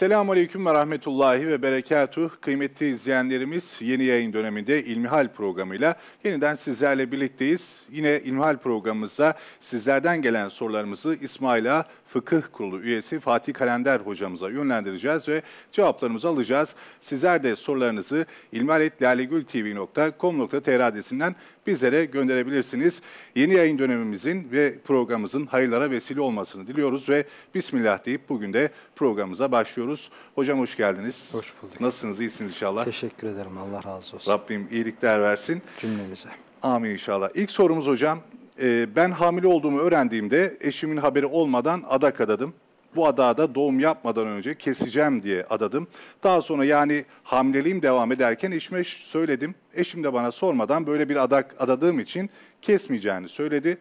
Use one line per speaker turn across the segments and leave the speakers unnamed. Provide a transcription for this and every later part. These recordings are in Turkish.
Esselamu Aleyküm ve Rahmetullahi ve Berekatuh. Kıymetli izleyenlerimiz yeni yayın döneminde İlmihal programıyla yeniden sizlerle birlikteyiz. Yine İlmihal programımızda sizlerden gelen sorularımızı İsmaila Fıkıh Kurulu üyesi Fatih Kalender hocamıza yönlendireceğiz ve cevaplarımızı alacağız. Sizler de sorularınızı ilmihaletlalegültv.com.tr adresinden bizlere gönderebilirsiniz. Yeni yayın dönemimizin ve programımızın hayırlara vesile olmasını diliyoruz ve Bismillah deyip bugün de programımıza başlıyoruz. Hocam hoş geldiniz.
Hoş bulduk.
Nasılsınız? İyisiniz inşallah.
Teşekkür ederim. Allah razı olsun.
Rabbim iyilikler versin.
Cümlemize.
Amin inşallah. İlk sorumuz hocam. E, Ben hamile olduğumu öğrendiğimde eşimin haberi olmadan adak adadım. Bu adağı da doğum yapmadan önce keseceğim diye adadım. Daha sonra yani hamileliğim devam ederken eşime söyledim. Eşim de bana sormadan böyle bir adak adadığım için kesmeyeceğini söyledi.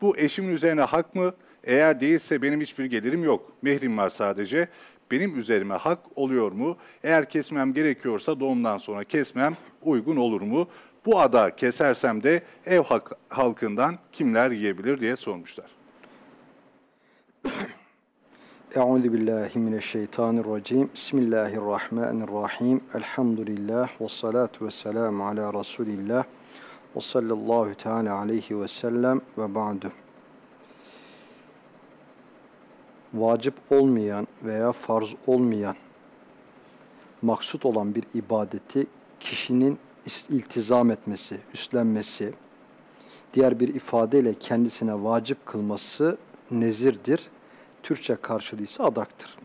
Bu eşimin üzerine hak mı? Eğer değilse benim hiçbir gelirim yok. Mehrim var sadece. Benim üzerime hak oluyor mu? Eğer kesmem gerekiyorsa doğumdan sonra kesmem uygun olur mu? Bu ada kesersem de ev halkından kimler yiyebilir diye sormuşlar.
Euzu billahi mineşşeytanirracim. Bismillahirrahmanirrahim. Elhamdülillah ve salatu ve selamu ala Resulillah ve sallallahu teala aleyhi ve sellem ve ba'du. Vacip olmayan veya farz olmayan maksut olan bir ibadeti kişinin iltizam etmesi, üstlenmesi, diğer bir ifadeyle kendisine vacip kılması nezirdir. Türkçe karşılığı ise adaktır.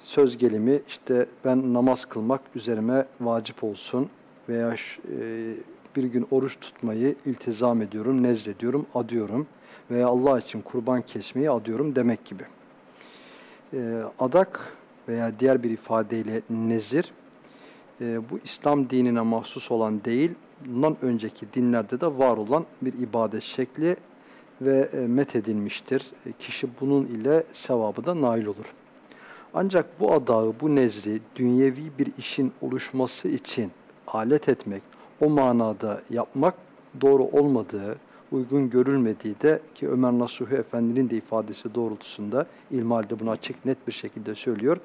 Söz gelimi işte ben namaz kılmak üzerime vacip olsun veya e, bir gün oruç tutmayı iltizam ediyorum, nezrediyorum, adıyorum veya Allah için kurban kesmeyi adıyorum demek gibi. E, adak veya diğer bir ifadeyle nezir e, bu İslam dinine mahsus olan değil, bundan önceki dinlerde de var olan bir ibadet şekli ve e, methedilmiştir. E, Kişi bunun ile sevabı da nail olur. Ancak bu adağı, bu nezri dünyevi bir işin oluşması için alet etmek, o manada yapmak doğru olmadığı, uygun görülmediği de ki Ömer Nasuhi Efendi'nin de ifadesi doğrultusunda ilmihalde bunu açık net bir şekilde söylüyor.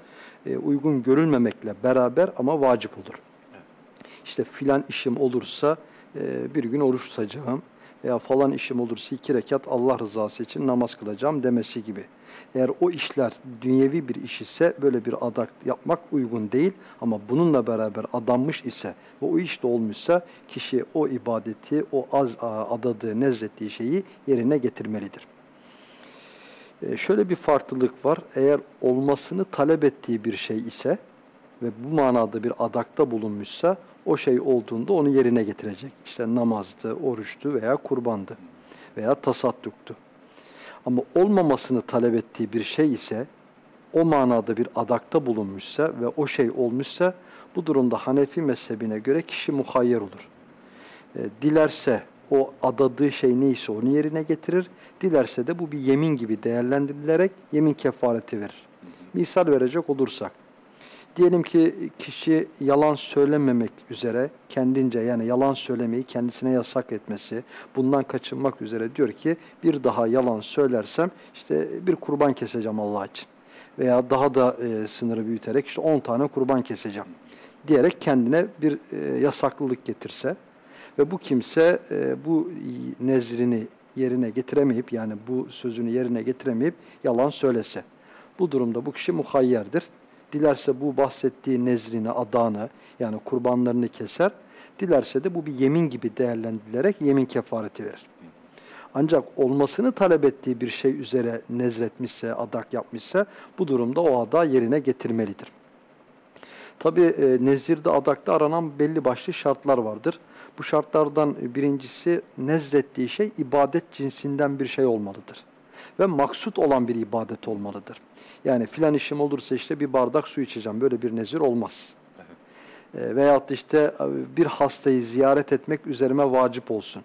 E, uygun görülmemekle beraber ama vacip olur. İşte filan işim olursa e, bir gün oruç tutacağım veya falan işim olursa iki rekat Allah rızası için namaz kılacağım demesi gibi. Eğer o işler dünyevi bir iş ise böyle bir adak yapmak uygun değil ama bununla beraber adanmış ise ve o iş de olmuşsa kişi o ibadeti, o az adadığı, nezrettiği şeyi yerine getirmelidir. E, şöyle bir farklılık var. Eğer olmasını talep ettiği bir şey ise ve bu manada bir adakta bulunmuşsa o şey olduğunda onu yerine getirecek. İşte namazdı, oruçtu veya kurbandı veya tasadduktu. Ama olmamasını talep ettiği bir şey ise o manada bir adakta bulunmuşsa ve o şey olmuşsa bu durumda Hanefi mezhebine göre kişi muhayyer olur. E, dilerse o adadığı şey neyse onu yerine getirir. Dilerse de bu bir yemin gibi değerlendirilerek yemin kefareti verir. Misal verecek olursak, diyelim ki kişi yalan söylememek üzere kendince yani yalan söylemeyi kendisine yasak etmesi, bundan kaçınmak üzere diyor ki bir daha yalan söylersem işte bir kurban keseceğim Allah için. Veya daha da e, sınırı büyüterek işte 10 tane kurban keseceğim diyerek kendine bir e, yasaklılık getirse ve bu kimse e, bu nezrini yerine getiremeyip yani bu sözünü yerine getiremeyip yalan söylese. Bu durumda bu kişi muhayyerdir. Dilerse bu bahsettiği nezrini, adağını yani kurbanlarını keser. Dilerse de bu bir yemin gibi değerlendirilerek yemin kefareti verir. Ancak olmasını talep ettiği bir şey üzere nezretmişse, adak yapmışsa bu durumda o ada yerine getirmelidir. Tabi e, nezirde, adakta aranan belli başlı şartlar vardır. Bu şartlardan birincisi nezrettiği şey ibadet cinsinden bir şey olmalıdır. Ve maksut olan bir ibadet olmalıdır. Yani filan işim olursa işte bir bardak su içeceğim. Böyle bir nezir olmaz. E, veyahut işte bir hastayı ziyaret etmek üzerime vacip olsun.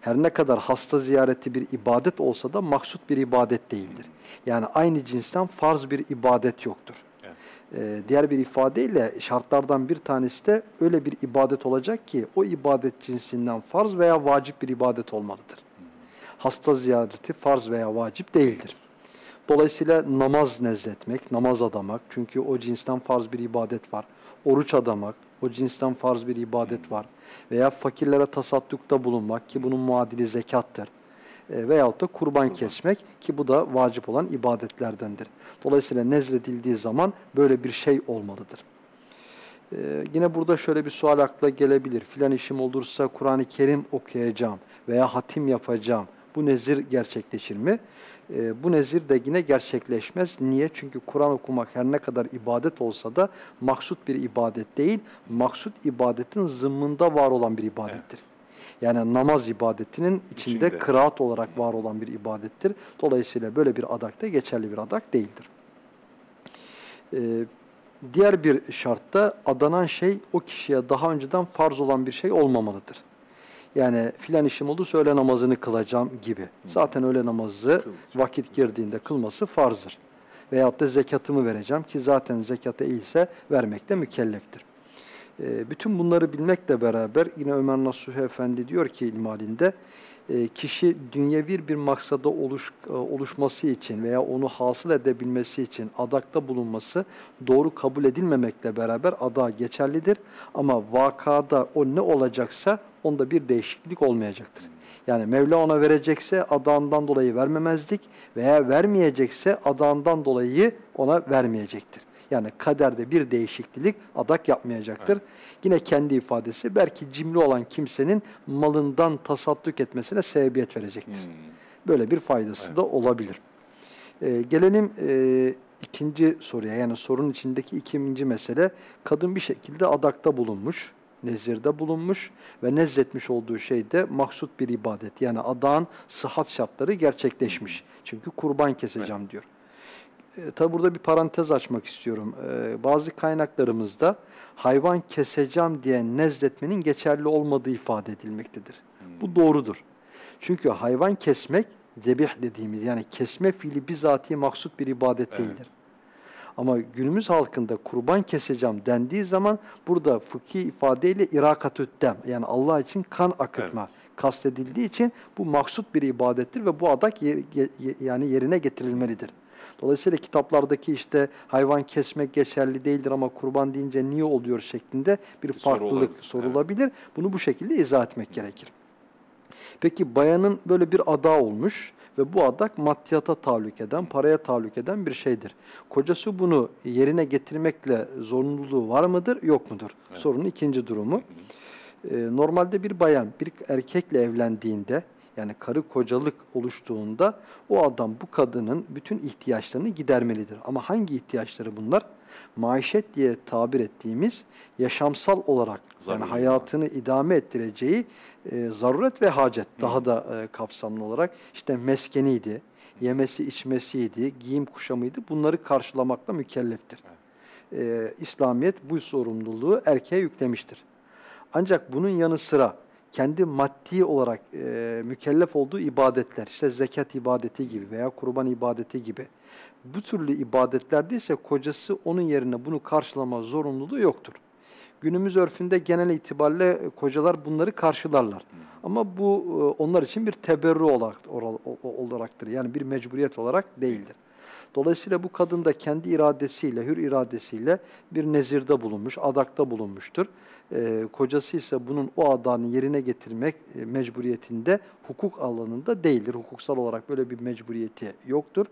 Her ne kadar hasta ziyareti bir ibadet olsa da maksut bir ibadet değildir. Yani aynı cinsten farz bir ibadet yoktur. Ee, diğer bir ifadeyle şartlardan bir tanesi de öyle bir ibadet olacak ki o ibadet cinsinden farz veya vacip bir ibadet olmalıdır. Hasta ziyareti farz veya vacip değildir. Dolayısıyla namaz nezletmek, namaz adamak. Çünkü o cinsten farz bir ibadet var. Oruç adamak, o cinsten farz bir ibadet var. Veya fakirlere tasaddukta bulunmak ki bunun muadili zekattır. E, veyahut da kurban kesmek ki bu da vacip olan ibadetlerdendir. Dolayısıyla nezledildiği zaman böyle bir şey olmalıdır. Ee, yine burada şöyle bir sual akla gelebilir. Filan işim olursa Kur'an-ı Kerim okuyacağım veya hatim yapacağım. Bu nezir gerçekleşir mi? Ee, bu nezir de yine gerçekleşmez. Niye? Çünkü Kur'an okumak her ne kadar ibadet olsa da maksut bir ibadet değil, maksut ibadetin zımmında var olan bir ibadettir. Yani namaz ibadetinin içinde, içinde kıraat olarak var olan bir ibadettir. Dolayısıyla böyle bir adak da geçerli bir adak değildir. Ee, Diğer bir şartta adanan şey o kişiye daha önceden farz olan bir şey olmamalıdır. Yani filan işim olursa öğle namazını kılacağım gibi. Zaten öğle namazı vakit girdiğinde kılması farzdır. Veyahut da zekatımı vereceğim ki zaten zekata iyiyse vermekte mükelleftir. E, bütün bunları bilmekle beraber yine Ömer Nasuhi Efendi diyor ki ilmalinde kişi dünyevi bir maksada oluş, e, oluşması için veya onu hasıl edebilmesi için adakta bulunması doğru kabul edilmemekle beraber ada geçerlidir. Ama vakada o ne olacaksa onda bir değişiklik olmayacaktır. Yani Mevla ona verecekse adağından dolayı vermemezdik veya vermeyecekse adağından dolayı ona vermeyecektir. Yani kaderde bir değişiklik adak yapmayacaktır. Evet. Yine kendi ifadesi belki cimri olan kimsenin malından tasadduk etmesine sebebiyet verecektir. Hmm. Böyle bir faydası evet. da olabilir. Ee, gelelim e, ikinci soruya yani sorunun içindeki ikinci mesele kadın bir şekilde adakta bulunmuş nezirde bulunmuş ve nezletmiş olduğu şey de maksut bir ibadet. Yani adağın sıhhat şartları gerçekleşmiş. Çünkü kurban keseceğim evet. diyor. E, tabi burada bir parantez açmak istiyorum. E, bazı kaynaklarımızda hayvan keseceğim diye nezletmenin geçerli olmadığı ifade edilmektedir. Hmm. Bu doğrudur. Çünkü hayvan kesmek, zebih dediğimiz yani kesme fiili bizatihi maksut bir ibadet evet. değildir. Ama günümüz halkında kurban keseceğim dendiği zaman burada fıkhi ifadeyle irakatüddem yani Allah için kan akıtma evet. kastedildiği için bu maksut bir ibadettir ve bu adak yer, yani yerine getirilmelidir. Dolayısıyla kitaplardaki işte hayvan kesmek geçerli değildir ama kurban deyince niye oluyor şeklinde bir, bir farklılık soru sorulabilir. Evet. Bunu bu şekilde izah etmek gerekir. Peki bayanın böyle bir ada olmuş ve bu adak maddiyata tahallük eden, paraya tahallük eden bir şeydir. Kocası bunu yerine getirmekle zorunluluğu var mıdır, yok mudur? Evet. Sorunun ikinci durumu. Ee, normalde bir bayan bir erkekle evlendiğinde yani karı kocalık oluştuğunda o adam bu kadının bütün ihtiyaçlarını gidermelidir. Ama hangi ihtiyaçları bunlar? Maişet diye tabir ettiğimiz yaşamsal olarak Zaruret yani hayatını idame ettireceği e, zaruret ve hacet Hı. daha da e, kapsamlı olarak işte meskeniydi, yemesi içmesiydi, giyim kuşamıydı bunları karşılamakla mükelleftir. E, İslamiyet bu sorumluluğu erkeğe yüklemiştir. Ancak bunun yanı sıra kendi maddi olarak e, mükellef olduğu ibadetler, işte zekat ibadeti gibi veya kurban ibadeti gibi bu türlü ibadetlerde ise kocası onun yerine bunu karşılama zorunluluğu yoktur. Günümüz örfünde genel itibariyle kocalar bunları karşılarlar. Ama bu e, onlar için bir teberru olarak, olaraktır. Yani bir mecburiyet olarak değildir. Dolayısıyla bu kadın da kendi iradesiyle, hür iradesiyle bir nezirde bulunmuş, adakta bulunmuştur. E, kocası ise bunun o adanı yerine getirmek e, mecburiyetinde hukuk alanında değildir. Hukuksal olarak böyle bir mecburiyeti yoktur.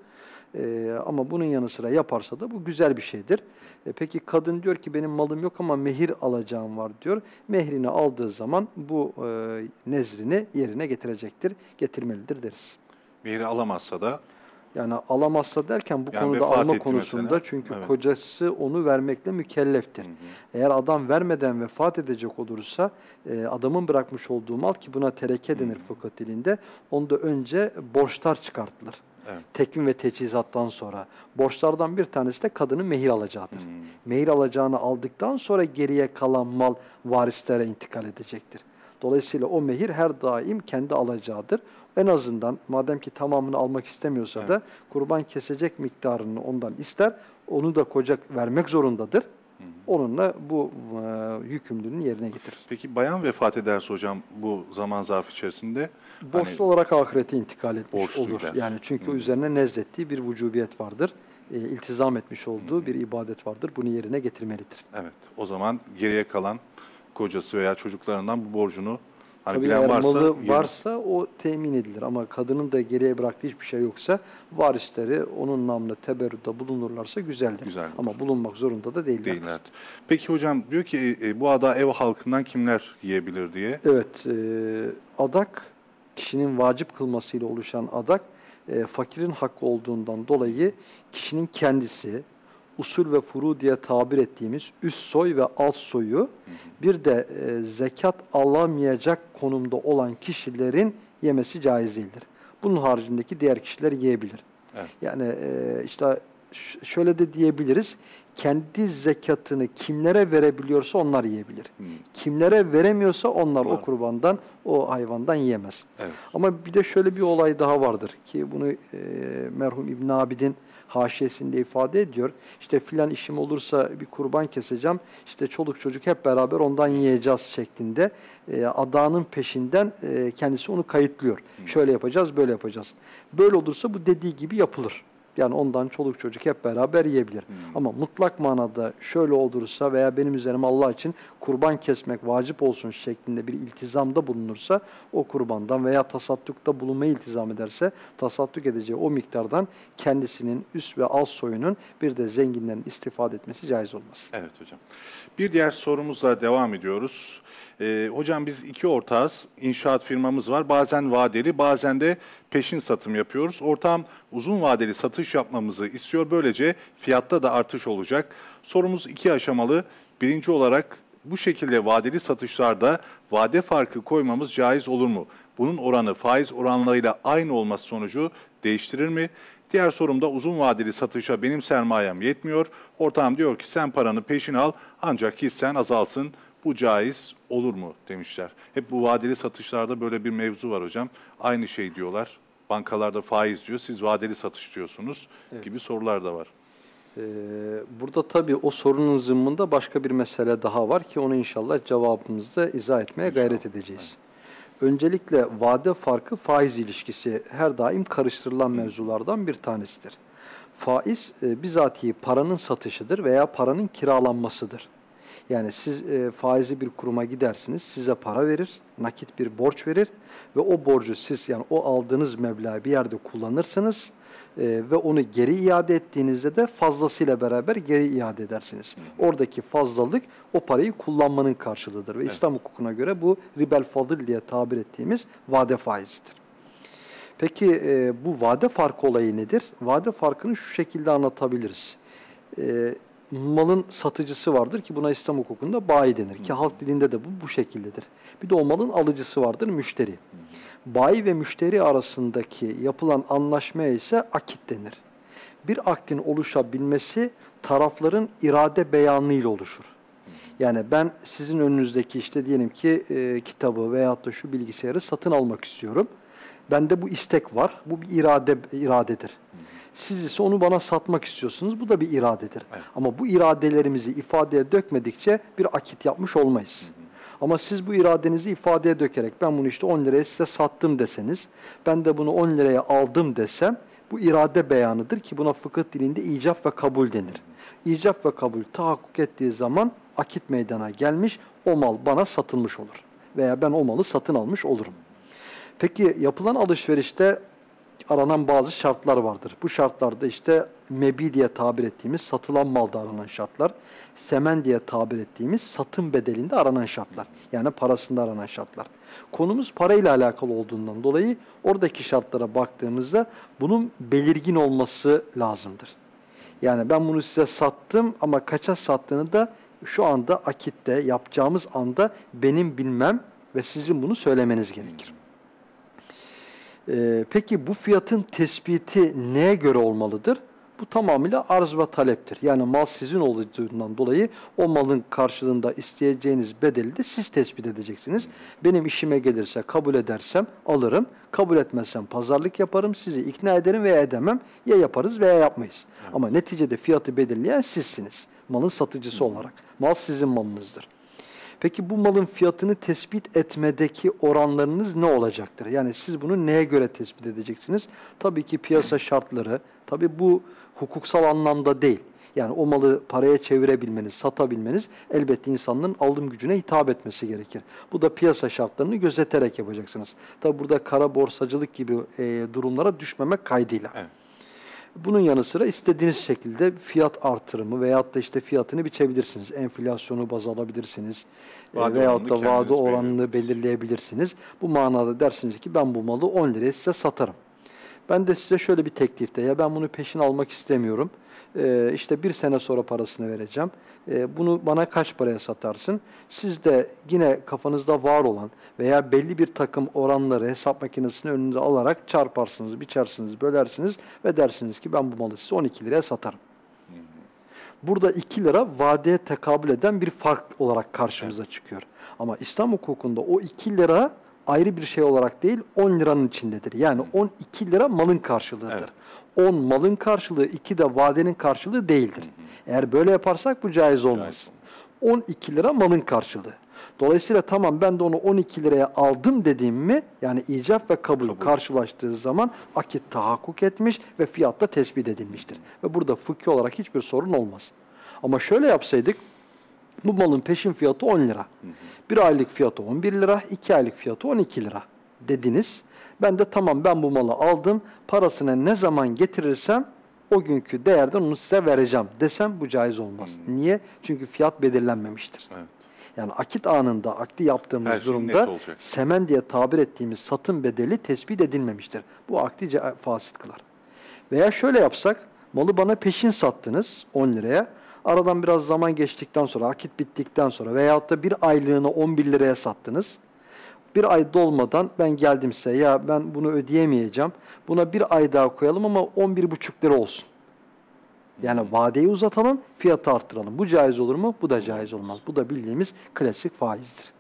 E, ama bunun yanı sıra yaparsa da bu güzel bir şeydir. E, peki kadın diyor ki benim malım yok ama mehir alacağım var diyor. Mehrini aldığı zaman bu e, nezrini yerine getirecektir, getirmelidir deriz.
Mehri alamazsa da
yani alamazsa derken bu yani konuda alma konusunda mesela. çünkü evet. kocası onu vermekle mükelleftir. Hı hı. Eğer adam vermeden vefat edecek olursa e, adamın bırakmış olduğu mal ki buna tereke denir hı hı. fıkıh dilinde onda önce borçlar çıkartılır. Evet. Tekvim ve teçhizattan sonra. Borçlardan bir tanesi de kadının mehir alacağıdır. Hmm. Mehir alacağını aldıktan sonra geriye kalan mal varislere intikal edecektir. Dolayısıyla o mehir her daim kendi alacağıdır. En azından madem ki tamamını almak istemiyorsa evet. da kurban kesecek miktarını ondan ister. Onu da koca vermek zorundadır. Hı hı. onunla bu e, yükümlülüğünü yerine getirir.
Peki bayan vefat ederse hocam bu zaman zarfı içerisinde
Borçlu
hani
olarak ahirete intikal etmiş
Borçlu
olur.
gider.
Yani çünkü
Hı.
üzerine nezlettiği bir vücubiyet vardır. E, iltizam etmiş olduğu bir ibadet vardır. Bunu yerine getirmelidir.
evet o zaman geriye kalan kocası veya çocuklarından bu borcunu hani
Tabii
bilen
eğer
varsa
malı varsa o temin edilir ama kadının da geriye bıraktığı hiçbir şey yoksa varisleri onun namına teberrüde bulunurlarsa güzeldir.
Güzeldir.
Ama bulunmak zorunda da değiller.
değiller. Peki hocam diyor ki e, bu ada ev halkından kimler yiyebilir diye.
Evet, e, adak kişinin vacip kılmasıyla oluşan adak e, fakirin hakkı olduğundan dolayı kişinin kendisi usul ve furu diye tabir ettiğimiz üst soy ve alt soyu bir de e, zekat alamayacak konumda olan kişilerin yemesi caiz değildir. Bunun haricindeki diğer kişiler yiyebilir.
Evet.
Yani e, işte şöyle de diyebiliriz. Kendi zekatını kimlere verebiliyorsa onlar yiyebilir.
Hmm,
Kimlere veremiyorsa onlar
Doğru.
o kurbandan, o hayvandan yiyemez.
Evet.
Ama bir de şöyle bir olay daha vardır ki bunu e, merhum İbn Abidin haşiyesinde ifade ediyor. İşte filan işim olursa bir kurban keseceğim. İşte çoluk çocuk hep beraber ondan yiyeceğiz şeklinde e, adağının peşinden e, kendisi onu kayıtlıyor. Şöyle yapacağız, böyle yapacağız. Böyle olursa bu dediği gibi yapılır. Yani ondan çoluk çocuk hep beraber yiyebilir. Ama mutlak manada şöyle olursa veya benim üzerime Allah için kurban kesmek vacip olsun şeklinde bir iltizamda bulunursa o kurbandan veya tasaddukta bulunmayı iltizam ederse tasadduk edeceği o miktardan kendisinin üst ve alt soyunun bir de zenginlerin istifade etmesi caiz olmaz.
Evet hocam. Bir diğer sorumuzla devam ediyoruz. Ee, hocam biz iki ortağız. İnşaat firmamız var. Bazen vadeli, bazen de peşin satım yapıyoruz. Ortağım uzun vadeli satış yapmamızı istiyor. Böylece fiyatta da artış olacak. Sorumuz iki aşamalı. Birinci olarak bu şekilde vadeli satışlarda vade farkı koymamız caiz olur mu? Bunun oranı faiz oranlarıyla aynı olması sonucu değiştirir mi? Diğer sorumda uzun vadeli satışa benim sermayem yetmiyor. Ortağım diyor ki sen paranı peşin al ancak hissen azalsın. Bu caiz olur mu demişler. Hep bu vadeli satışlarda böyle bir mevzu var hocam. Aynı şey diyorlar. Bankalarda faiz diyor, siz vadeli satış diyorsunuz gibi sorular da var.
Ee, burada tabii o sorunun zımmında başka bir mesele daha var ki onu inşallah cevabımızda izah etmeye gayret edeceğiz. Öncelikle vade farkı faiz ilişkisi her daim karıştırılan mevzulardan bir tanesidir. Faiz e, bizatihi paranın satışıdır veya paranın kiralanmasıdır. Yani siz e, faizi bir kuruma gidersiniz, size para verir, nakit bir borç verir ve o borcu siz yani o aldığınız meblağı bir yerde kullanırsınız e, ve onu geri iade ettiğinizde de fazlasıyla beraber geri iade edersiniz. Oradaki fazlalık o parayı kullanmanın karşılığıdır ve İslam hukukuna göre bu ribel fadıl diye tabir ettiğimiz vade faizidir. Peki e, bu vade farkı olayı nedir? Vade farkını şu şekilde anlatabiliriz. E, malın satıcısı vardır ki buna İslam hukukunda bayi denir ki halk dilinde de bu bu şekildedir. Bir de o malın alıcısı vardır müşteri. Bayi ve müşteri arasındaki yapılan anlaşmaya ise akit denir. Bir aktin oluşabilmesi tarafların irade beyanıyla oluşur. Yani ben sizin önünüzdeki işte diyelim ki e, kitabı veyahut da şu bilgisayarı satın almak istiyorum. Bende bu istek var. Bu bir irade iradedir. Siz ise onu bana satmak istiyorsunuz. Bu da bir iradedir.
Evet.
Ama bu iradelerimizi ifadeye dökmedikçe bir akit yapmış olmayız. Ama siz bu iradenizi ifadeye dökerek ben bunu işte 10 liraya size sattım deseniz, ben de bunu 10 liraya aldım desem bu irade beyanıdır ki buna fıkıh dilinde icap ve kabul denir. İcap ve kabul tahakkuk ettiği zaman akit meydana gelmiş, o mal bana satılmış olur. Veya ben o malı satın almış olurum. Peki yapılan alışverişte aranan bazı şartlar vardır. Bu şartlarda işte mebi diye tabir ettiğimiz satılan malda aranan şartlar, semen diye tabir ettiğimiz satım bedelinde aranan şartlar. Yani parasında aranan şartlar. Konumuz parayla alakalı olduğundan dolayı oradaki şartlara baktığımızda bunun belirgin olması lazımdır. Yani ben bunu size sattım ama kaça sattığını da şu anda akitte yapacağımız anda benim bilmem ve sizin bunu söylemeniz gerekir. Ee, peki bu fiyatın tespiti neye göre olmalıdır? Bu tamamıyla arz ve taleptir. Yani mal sizin olduğundan dolayı o malın karşılığında isteyeceğiniz bedeli de siz tespit edeceksiniz. Benim işime gelirse kabul edersem alırım. Kabul etmezsem pazarlık yaparım. Sizi ikna ederim veya edemem. Ya yaparız veya yapmayız. Ama neticede fiyatı belirleyen sizsiniz. Malın satıcısı olarak. Mal sizin malınızdır. Peki bu malın fiyatını tespit etmedeki oranlarınız ne olacaktır? Yani siz bunu neye göre tespit edeceksiniz? Tabii ki piyasa şartları, tabii bu hukuksal anlamda değil. Yani o malı paraya çevirebilmeniz, satabilmeniz elbette insanların alım gücüne hitap etmesi gerekir. Bu da piyasa şartlarını gözeterek yapacaksınız. Tabii burada kara borsacılık gibi e, durumlara düşmemek kaydıyla.
Evet.
Bunun yanı sıra istediğiniz şekilde fiyat artırımı veyahut da işte fiyatını biçebilirsiniz. Enflasyonu baz alabilirsiniz. E,
Vade
veyahut da vade oranını belirleyebilirsiniz. Bu manada dersiniz ki ben bu malı 10 liraya size satarım. Ben de size şöyle bir teklifte ya ben bunu peşin almak istemiyorum. Ee, işte bir sene sonra parasını vereceğim. Ee, bunu bana kaç paraya satarsın? Siz de yine kafanızda var olan veya belli bir takım oranları hesap makinesinin önünüze alarak çarparsınız, biçersiniz, bölersiniz ve dersiniz ki ben bu malı size 12 liraya satarım. Burada 2 lira vadeye tekabül eden bir fark olarak karşımıza çıkıyor. Ama İslam hukukunda o 2 lira ayrı bir şey olarak değil 10 liranın içindedir. Yani 12 lira malın karşılığıdır. 10 malın karşılığı, 2 de vadenin karşılığı değildir. Eğer böyle yaparsak bu caiz olmaz. 12 lira malın karşılığı. Dolayısıyla tamam ben de onu 12 liraya aldım dediğim mi yani icap ve kabul,
Kabul.
karşılaştığı zaman akit tahakkuk etmiş ve fiyatta tespit edilmiştir. Ve burada fıkhi olarak hiçbir sorun olmaz. Ama şöyle yapsaydık bu malın peşin fiyatı 10 lira. Bir aylık fiyatı 11 lira, iki aylık fiyatı 12 lira dediniz. Ben de tamam ben bu malı aldım, parasını ne zaman getirirsem o günkü değerden onu size vereceğim desem bu caiz olmaz. Niye? Çünkü fiyat belirlenmemiştir.
Evet.
Yani akit anında akdi yaptığımız
Her şey
durumda semen diye tabir ettiğimiz satın bedeli tespit edilmemiştir. Bu akdi fasit kılar. Veya şöyle yapsak, malı bana peşin sattınız 10 liraya. Aradan biraz zaman geçtikten sonra, akit bittikten sonra veyahut da bir aylığını 11 liraya sattınız. Bir ay dolmadan ben geldim size, ya ben bunu ödeyemeyeceğim. Buna bir ay daha koyalım ama 11,5 lira olsun. Yani vadeyi uzatalım, fiyatı arttıralım. Bu caiz olur mu? Bu da caiz olmaz. Bu da bildiğimiz klasik faizdir.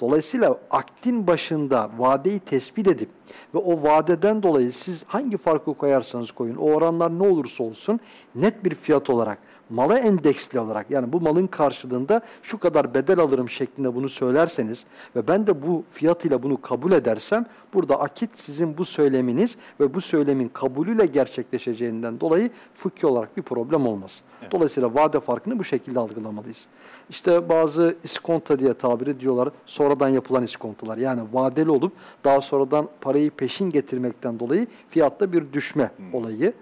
Dolayısıyla aktin başında vadeyi tespit edip ve o vadeden dolayı siz hangi farkı koyarsanız koyun, o oranlar ne olursa olsun net bir fiyat olarak, mala endeksli olarak yani bu malın karşılığında şu kadar bedel alırım şeklinde bunu söylerseniz ve ben de bu fiyatıyla bunu kabul edersem burada akit sizin bu söyleminiz ve bu söylemin kabulüyle gerçekleşeceğinden dolayı fıkhi olarak bir problem olmaz. Dolayısıyla vade farkını bu şekilde algılamalıyız. İşte bazı iskonto diye tabir ediyorlar. Sonradan yapılan iskontolar. Yani vadeli olup daha sonradan parayı peşin getirmekten dolayı fiyatta bir düşme olayı.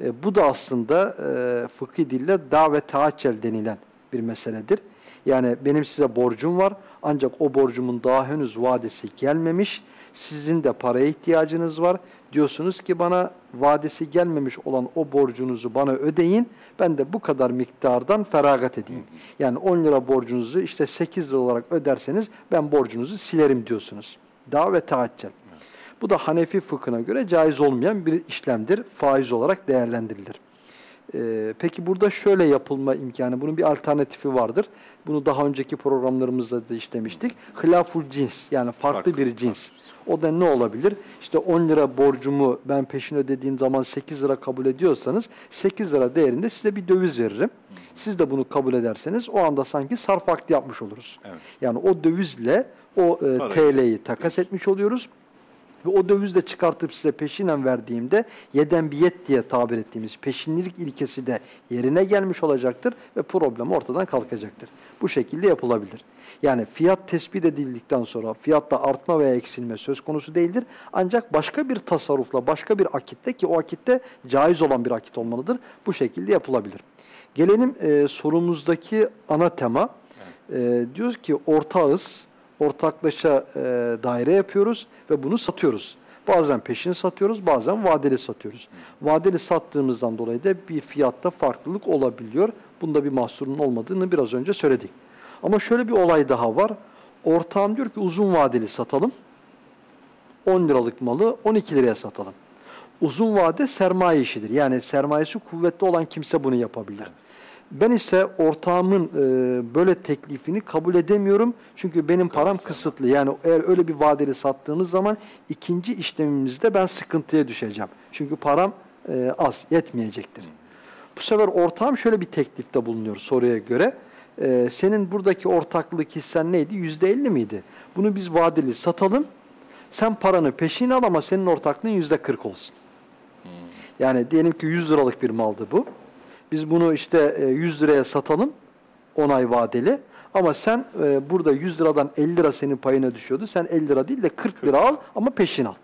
E, bu da aslında e, fıkhi dille davet taaccel denilen bir meseledir. Yani benim size borcum var ancak o borcumun daha henüz vadesi gelmemiş. Sizin de paraya ihtiyacınız var. Diyorsunuz ki bana vadesi gelmemiş olan o borcunuzu bana ödeyin. Ben de bu kadar miktardan feragat edeyim. Yani 10 lira borcunuzu işte 8 lira olarak öderseniz ben borcunuzu silerim diyorsunuz. Davet taaccel. Bu da Hanefi fıkhına göre caiz olmayan bir işlemdir. Faiz olarak değerlendirilir. Ee, peki burada şöyle yapılma imkanı, bunun bir alternatifi vardır. Bunu daha önceki programlarımızda da işlemiştik. Hilaful cins yani farklı,
Farklı,
bir cins. O da ne olabilir? İşte 10 lira borcumu ben peşin ödediğim zaman 8 lira kabul ediyorsanız 8 lira değerinde size bir döviz veririm. Siz de bunu kabul ederseniz o anda sanki sarf akdi yapmış oluruz.
Evet.
Yani o dövizle o e, TL'yi takas etmiş oluyoruz. Ve o dövizle çıkartıp size peşinen verdiğimde yeden biyet diye tabir ettiğimiz peşinlilik ilkesi de yerine gelmiş olacaktır ve problem ortadan kalkacaktır. Bu şekilde yapılabilir. Yani fiyat tespit edildikten sonra fiyatta artma veya eksilme söz konusu değildir. Ancak başka bir tasarrufla, başka bir akitte ki o akitte caiz olan bir akit olmalıdır. Bu şekilde yapılabilir. Gelelim e, sorumuzdaki ana tema. E, diyoruz ki ortağız, ortaklaşa e, daire yapıyoruz ve bunu satıyoruz. Bazen peşin satıyoruz, bazen vadeli satıyoruz. Vadeli sattığımızdan dolayı da bir fiyatta farklılık olabiliyor. Bunda bir mahsurun olmadığını biraz önce söyledik. Ama şöyle bir olay daha var. Ortağım diyor ki uzun vadeli satalım. 10 liralık malı 12 liraya satalım. Uzun vade sermaye işidir. Yani sermayesi kuvvetli olan kimse bunu yapabilir. Ben ise ortağımın e, böyle teklifini kabul edemiyorum. Çünkü benim param kısıtlı. Yani eğer öyle bir vadeli sattığımız zaman ikinci işlemimizde ben sıkıntıya düşeceğim. Çünkü param e, az, yetmeyecektir. Bu sefer ortağım şöyle bir teklifte bulunuyor soruya göre. E, senin buradaki ortaklık hissen neydi? Yüzde elli miydi? Bunu biz vadeli satalım. Sen paranı peşin al ama senin ortaklığın yüzde kırk olsun. Yani diyelim ki 100 liralık bir maldı bu. Biz bunu işte e, 100 liraya satalım 10 ay vadeli. Ama sen e, burada 100 liradan 50 lira senin payına düşüyordu. Sen 50 lira değil de 40 lira al ama peşin al.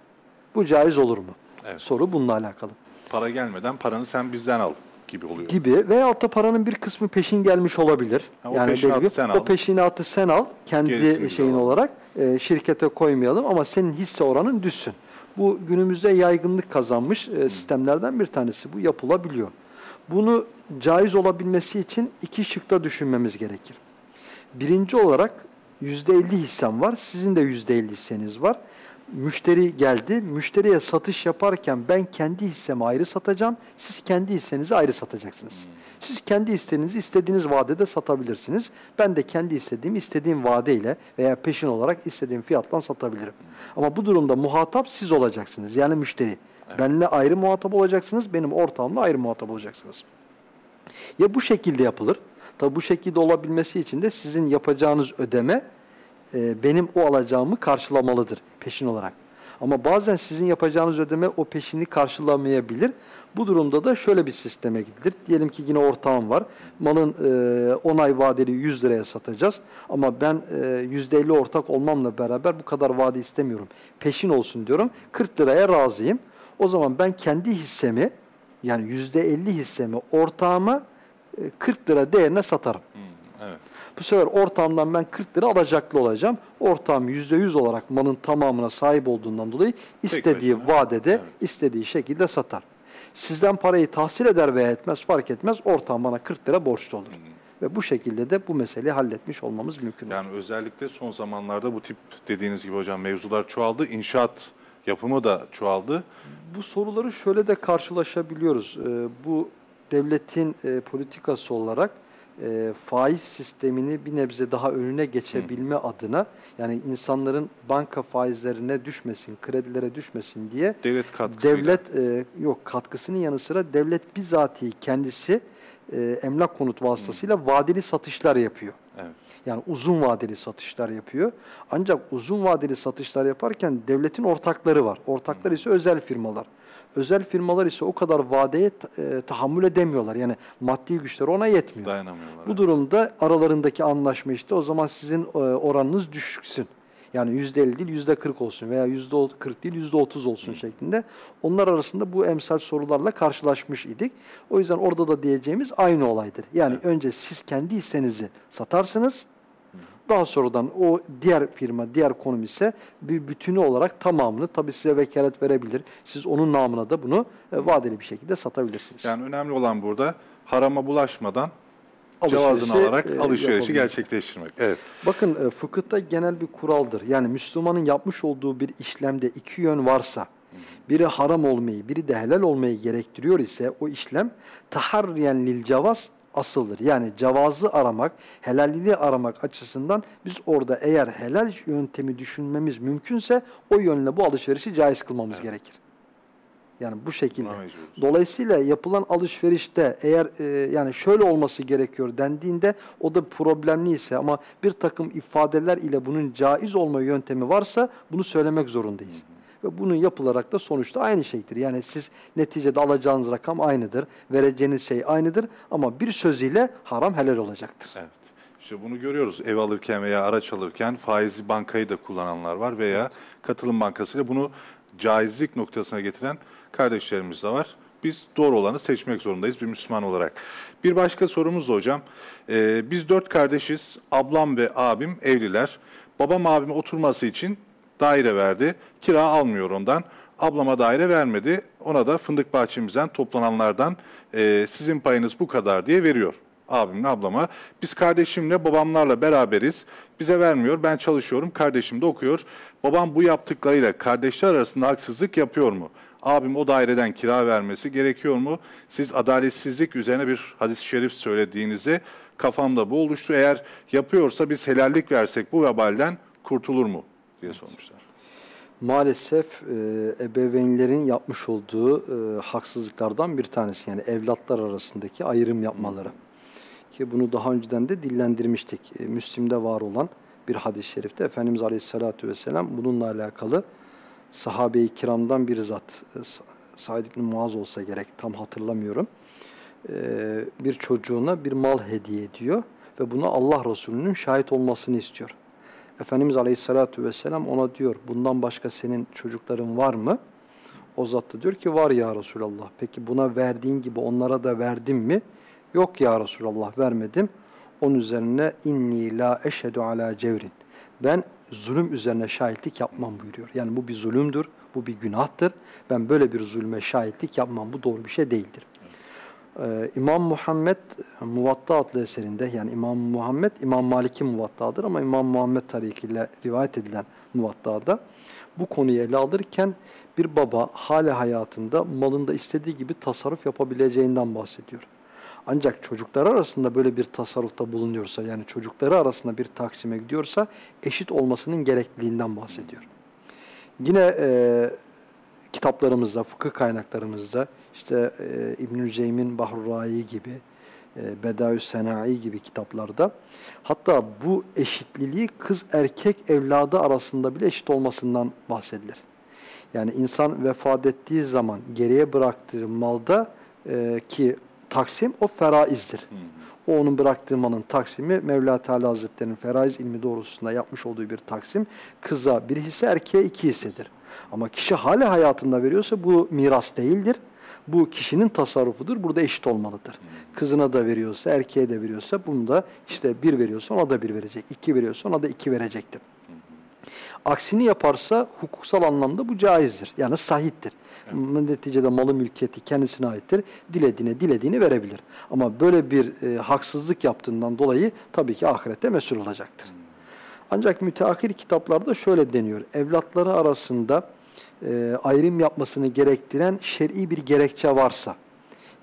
Bu caiz olur mu?
Evet.
Soru bununla alakalı.
Para gelmeden paranı sen bizden al gibi oluyor.
Gibi veyahut da paranın bir kısmı peşin gelmiş olabilir.
Ha, o
yani
peşinatı
bir-
sen
o
al.
peşinatı sen al kendi
Gerisini
şeyin
alalım.
olarak e, şirkete koymayalım ama senin hisse oranın düşsün. Bu günümüzde yaygınlık kazanmış e, sistemlerden bir tanesi. Bu yapılabiliyor. Bunu caiz olabilmesi için iki şıkta düşünmemiz gerekir. Birinci olarak %50 hissem var. Sizin de %50 hisseniz var. Müşteri geldi. Müşteriye satış yaparken ben kendi hissemi ayrı satacağım. Siz kendi hissenizi ayrı satacaksınız. Siz kendi hissenizi istediğiniz vadede satabilirsiniz. Ben de kendi istediğim istediğim vadeyle veya peşin olarak istediğim fiyatla satabilirim. Ama bu durumda muhatap siz olacaksınız. Yani müşteri. Benimle ayrı muhatap olacaksınız. Benim ortağımla ayrı muhatap olacaksınız. Ya bu şekilde yapılır. Tabi bu şekilde olabilmesi için de sizin yapacağınız ödeme e, benim o alacağımı karşılamalıdır peşin olarak. Ama bazen sizin yapacağınız ödeme o peşini karşılamayabilir. Bu durumda da şöyle bir sisteme gidilir. Diyelim ki yine ortağım var. Malın e, 10 ay vadeli 100 liraya satacağız. Ama ben e, %50 ortak olmamla beraber bu kadar vade istemiyorum. Peşin olsun diyorum. 40 liraya razıyım. O zaman ben kendi hissemi yani %50 hissemi ortağıma e, 40 lira değerine satarım.
Hmm, evet.
Bu sefer ortağımdan ben 40 lira alacaklı olacağım. Ortağım %100 olarak malın tamamına sahip olduğundan dolayı istediği
başına.
vadede,
Evet.
istediği şekilde satar. Sizden parayı tahsil eder veya etmez fark etmez. Ortağım bana 40 lira borçlu olur. Ve bu şekilde de bu meseleyi halletmiş olmamız mümkün olur.
Yani özellikle son zamanlarda bu tip dediğiniz gibi hocam mevzular çoğaldı. İnşaat yapımı da çoğaldı.
Bu soruları şöyle de karşılaşabiliyoruz. Ee, bu devletin e, politikası olarak e, faiz sistemini bir nebze daha önüne geçebilme adına yani insanların banka faizlerine düşmesin, kredilere düşmesin diye
Devlet katkısıyla.
devlet e, yok katkısının yanı sıra devlet bizatihi kendisi e, emlak konut vasıtasıyla vadeli satışlar yapıyor.
Evet.
Yani uzun vadeli satışlar yapıyor. Ancak uzun vadeli satışlar yaparken devletin ortakları var. Ortaklar ise özel firmalar. Özel firmalar ise o kadar vadeye e, tahammül edemiyorlar. Yani maddi güçleri ona yetmiyor.
Dayanamıyorlar.
Bu durumda aralarındaki anlaşma işte o zaman sizin e, oranınız düşüksün. Yani %50 değil %40 olsun veya %40 değil %30 olsun şeklinde. Onlar arasında bu emsal sorularla karşılaşmış idik. O yüzden orada da diyeceğimiz aynı olaydır. Yani önce siz kendi hissenizi satarsınız. Daha sonradan o diğer firma, diğer konum ise bir bütünü olarak tamamını tabii size vekalet verebilir. Siz onun namına da bunu e, vadeli bir şekilde satabilirsiniz.
Yani önemli olan burada harama bulaşmadan cevazını alarak
e,
alışverişi
yapabilmek.
gerçekleştirmek. Evet.
Bakın e, fıkıhta genel bir kuraldır. Yani Müslümanın yapmış olduğu bir işlemde iki yön varsa, biri haram olmayı, biri de helal olmayı gerektiriyor ise o işlem taharriyen lil cevaz asıldır. Yani cevazı aramak, helalliliği aramak açısından biz orada eğer helal yöntemi düşünmemiz mümkünse o yönle bu alışverişi caiz kılmamız gerekir. Yani bu şekilde. Dolayısıyla yapılan alışverişte eğer e, yani şöyle olması gerekiyor dendiğinde o da problemli ise ama bir takım ifadeler ile bunun caiz olma yöntemi varsa bunu söylemek zorundayız. Ve bunun yapılarak da sonuçta aynı şeydir. Yani siz neticede alacağınız rakam aynıdır, vereceğiniz şey aynıdır ama bir sözüyle haram helal olacaktır.
Evet. İşte bunu görüyoruz. Ev alırken veya araç alırken faizli bankayı da kullananlar var veya katılım bankasıyla bunu caizlik noktasına getiren kardeşlerimiz de var. Biz doğru olanı seçmek zorundayız bir Müslüman olarak. Bir başka sorumuz da hocam. Ee, biz dört kardeşiz. Ablam ve abim evliler. Babam abime oturması için daire verdi. Kira almıyor ondan. Ablama daire vermedi. Ona da fındık bahçemizden toplananlardan e, sizin payınız bu kadar diye veriyor abimle ablama. Biz kardeşimle babamlarla beraberiz. Bize vermiyor. Ben çalışıyorum. Kardeşim de okuyor. Babam bu yaptıklarıyla kardeşler arasında haksızlık yapıyor mu? Abim o daireden kira vermesi gerekiyor mu? Siz adaletsizlik üzerine bir hadis-i şerif söylediğinizi kafamda bu oluştu. Eğer yapıyorsa biz helallik versek bu vebalden kurtulur mu diye sormuşlar.
Maalesef e, ebeveynlerin yapmış olduğu e, haksızlıklardan bir tanesi. Yani evlatlar arasındaki ayrım yapmaları. Ki bunu daha önceden de dillendirmiştik. E, Müslim'de var olan bir hadis-i şerifte Efendimiz Aleyhisselatü Vesselam bununla alakalı sahabe-i kiramdan bir zat, e, Said İbni Muaz olsa gerek tam hatırlamıyorum. E, bir çocuğuna bir mal hediye ediyor ve buna Allah Resulü'nün şahit olmasını istiyor. Efendimiz Aleyhisselatü Vesselam ona diyor bundan başka senin çocukların var mı? O zat da diyor ki var ya Resulallah. Peki buna verdiğin gibi onlara da verdin mi? Yok ya Resulallah vermedim. Onun üzerine inni la eşhedü ala cevrin. Ben zulüm üzerine şahitlik yapmam buyuruyor. Yani bu bir zulümdür, bu bir günahtır. Ben böyle bir zulme şahitlik yapmam. Bu doğru bir şey değildir. Ee, İmam Muhammed Muvatta adlı eserinde yani İmam Muhammed İmam Malik'in Muvatta'dır ama İmam Muhammed tarihiyle rivayet edilen Muvatta'da bu konuyu ele alırken bir baba hali hayatında malında istediği gibi tasarruf yapabileceğinden bahsediyor. Ancak çocuklar arasında böyle bir tasarrufta bulunuyorsa yani çocukları arasında bir taksime gidiyorsa eşit olmasının gerekliliğinden bahsediyor. Yine e, kitaplarımızda, fıkıh kaynaklarımızda işte e, İbnül Ceym'in Bahrurayi gibi, e, Bedaü Senai gibi kitaplarda hatta bu eşitliliği kız erkek evladı arasında bile eşit olmasından bahsedilir. Yani insan vefat ettiği zaman geriye bıraktığı malda e, ki taksim o feraizdir. O onun bıraktığı malın taksimi Mevla Teala Hazretleri'nin feraiz ilmi doğrultusunda yapmış olduğu bir taksim. Kıza bir hisse erkeğe iki hissedir. Ama kişi hali hayatında veriyorsa bu miras değildir. Bu kişinin tasarrufudur. Burada eşit olmalıdır. Kızına da veriyorsa, erkeğe de veriyorsa bunu da işte bir veriyorsa ona da bir verecek. iki veriyorsa ona da iki verecektir. Aksini yaparsa hukuksal anlamda bu caizdir. Yani sahiptir. Evet. Neticede malı mülkiyeti kendisine aittir. Dilediğine dilediğini verebilir. Ama böyle bir e, haksızlık yaptığından dolayı tabii ki ahirette mesul olacaktır. Hmm. Ancak müteahhir kitaplarda şöyle deniyor. Evlatları arasında e, ayrım yapmasını gerektiren şer'i bir gerekçe varsa,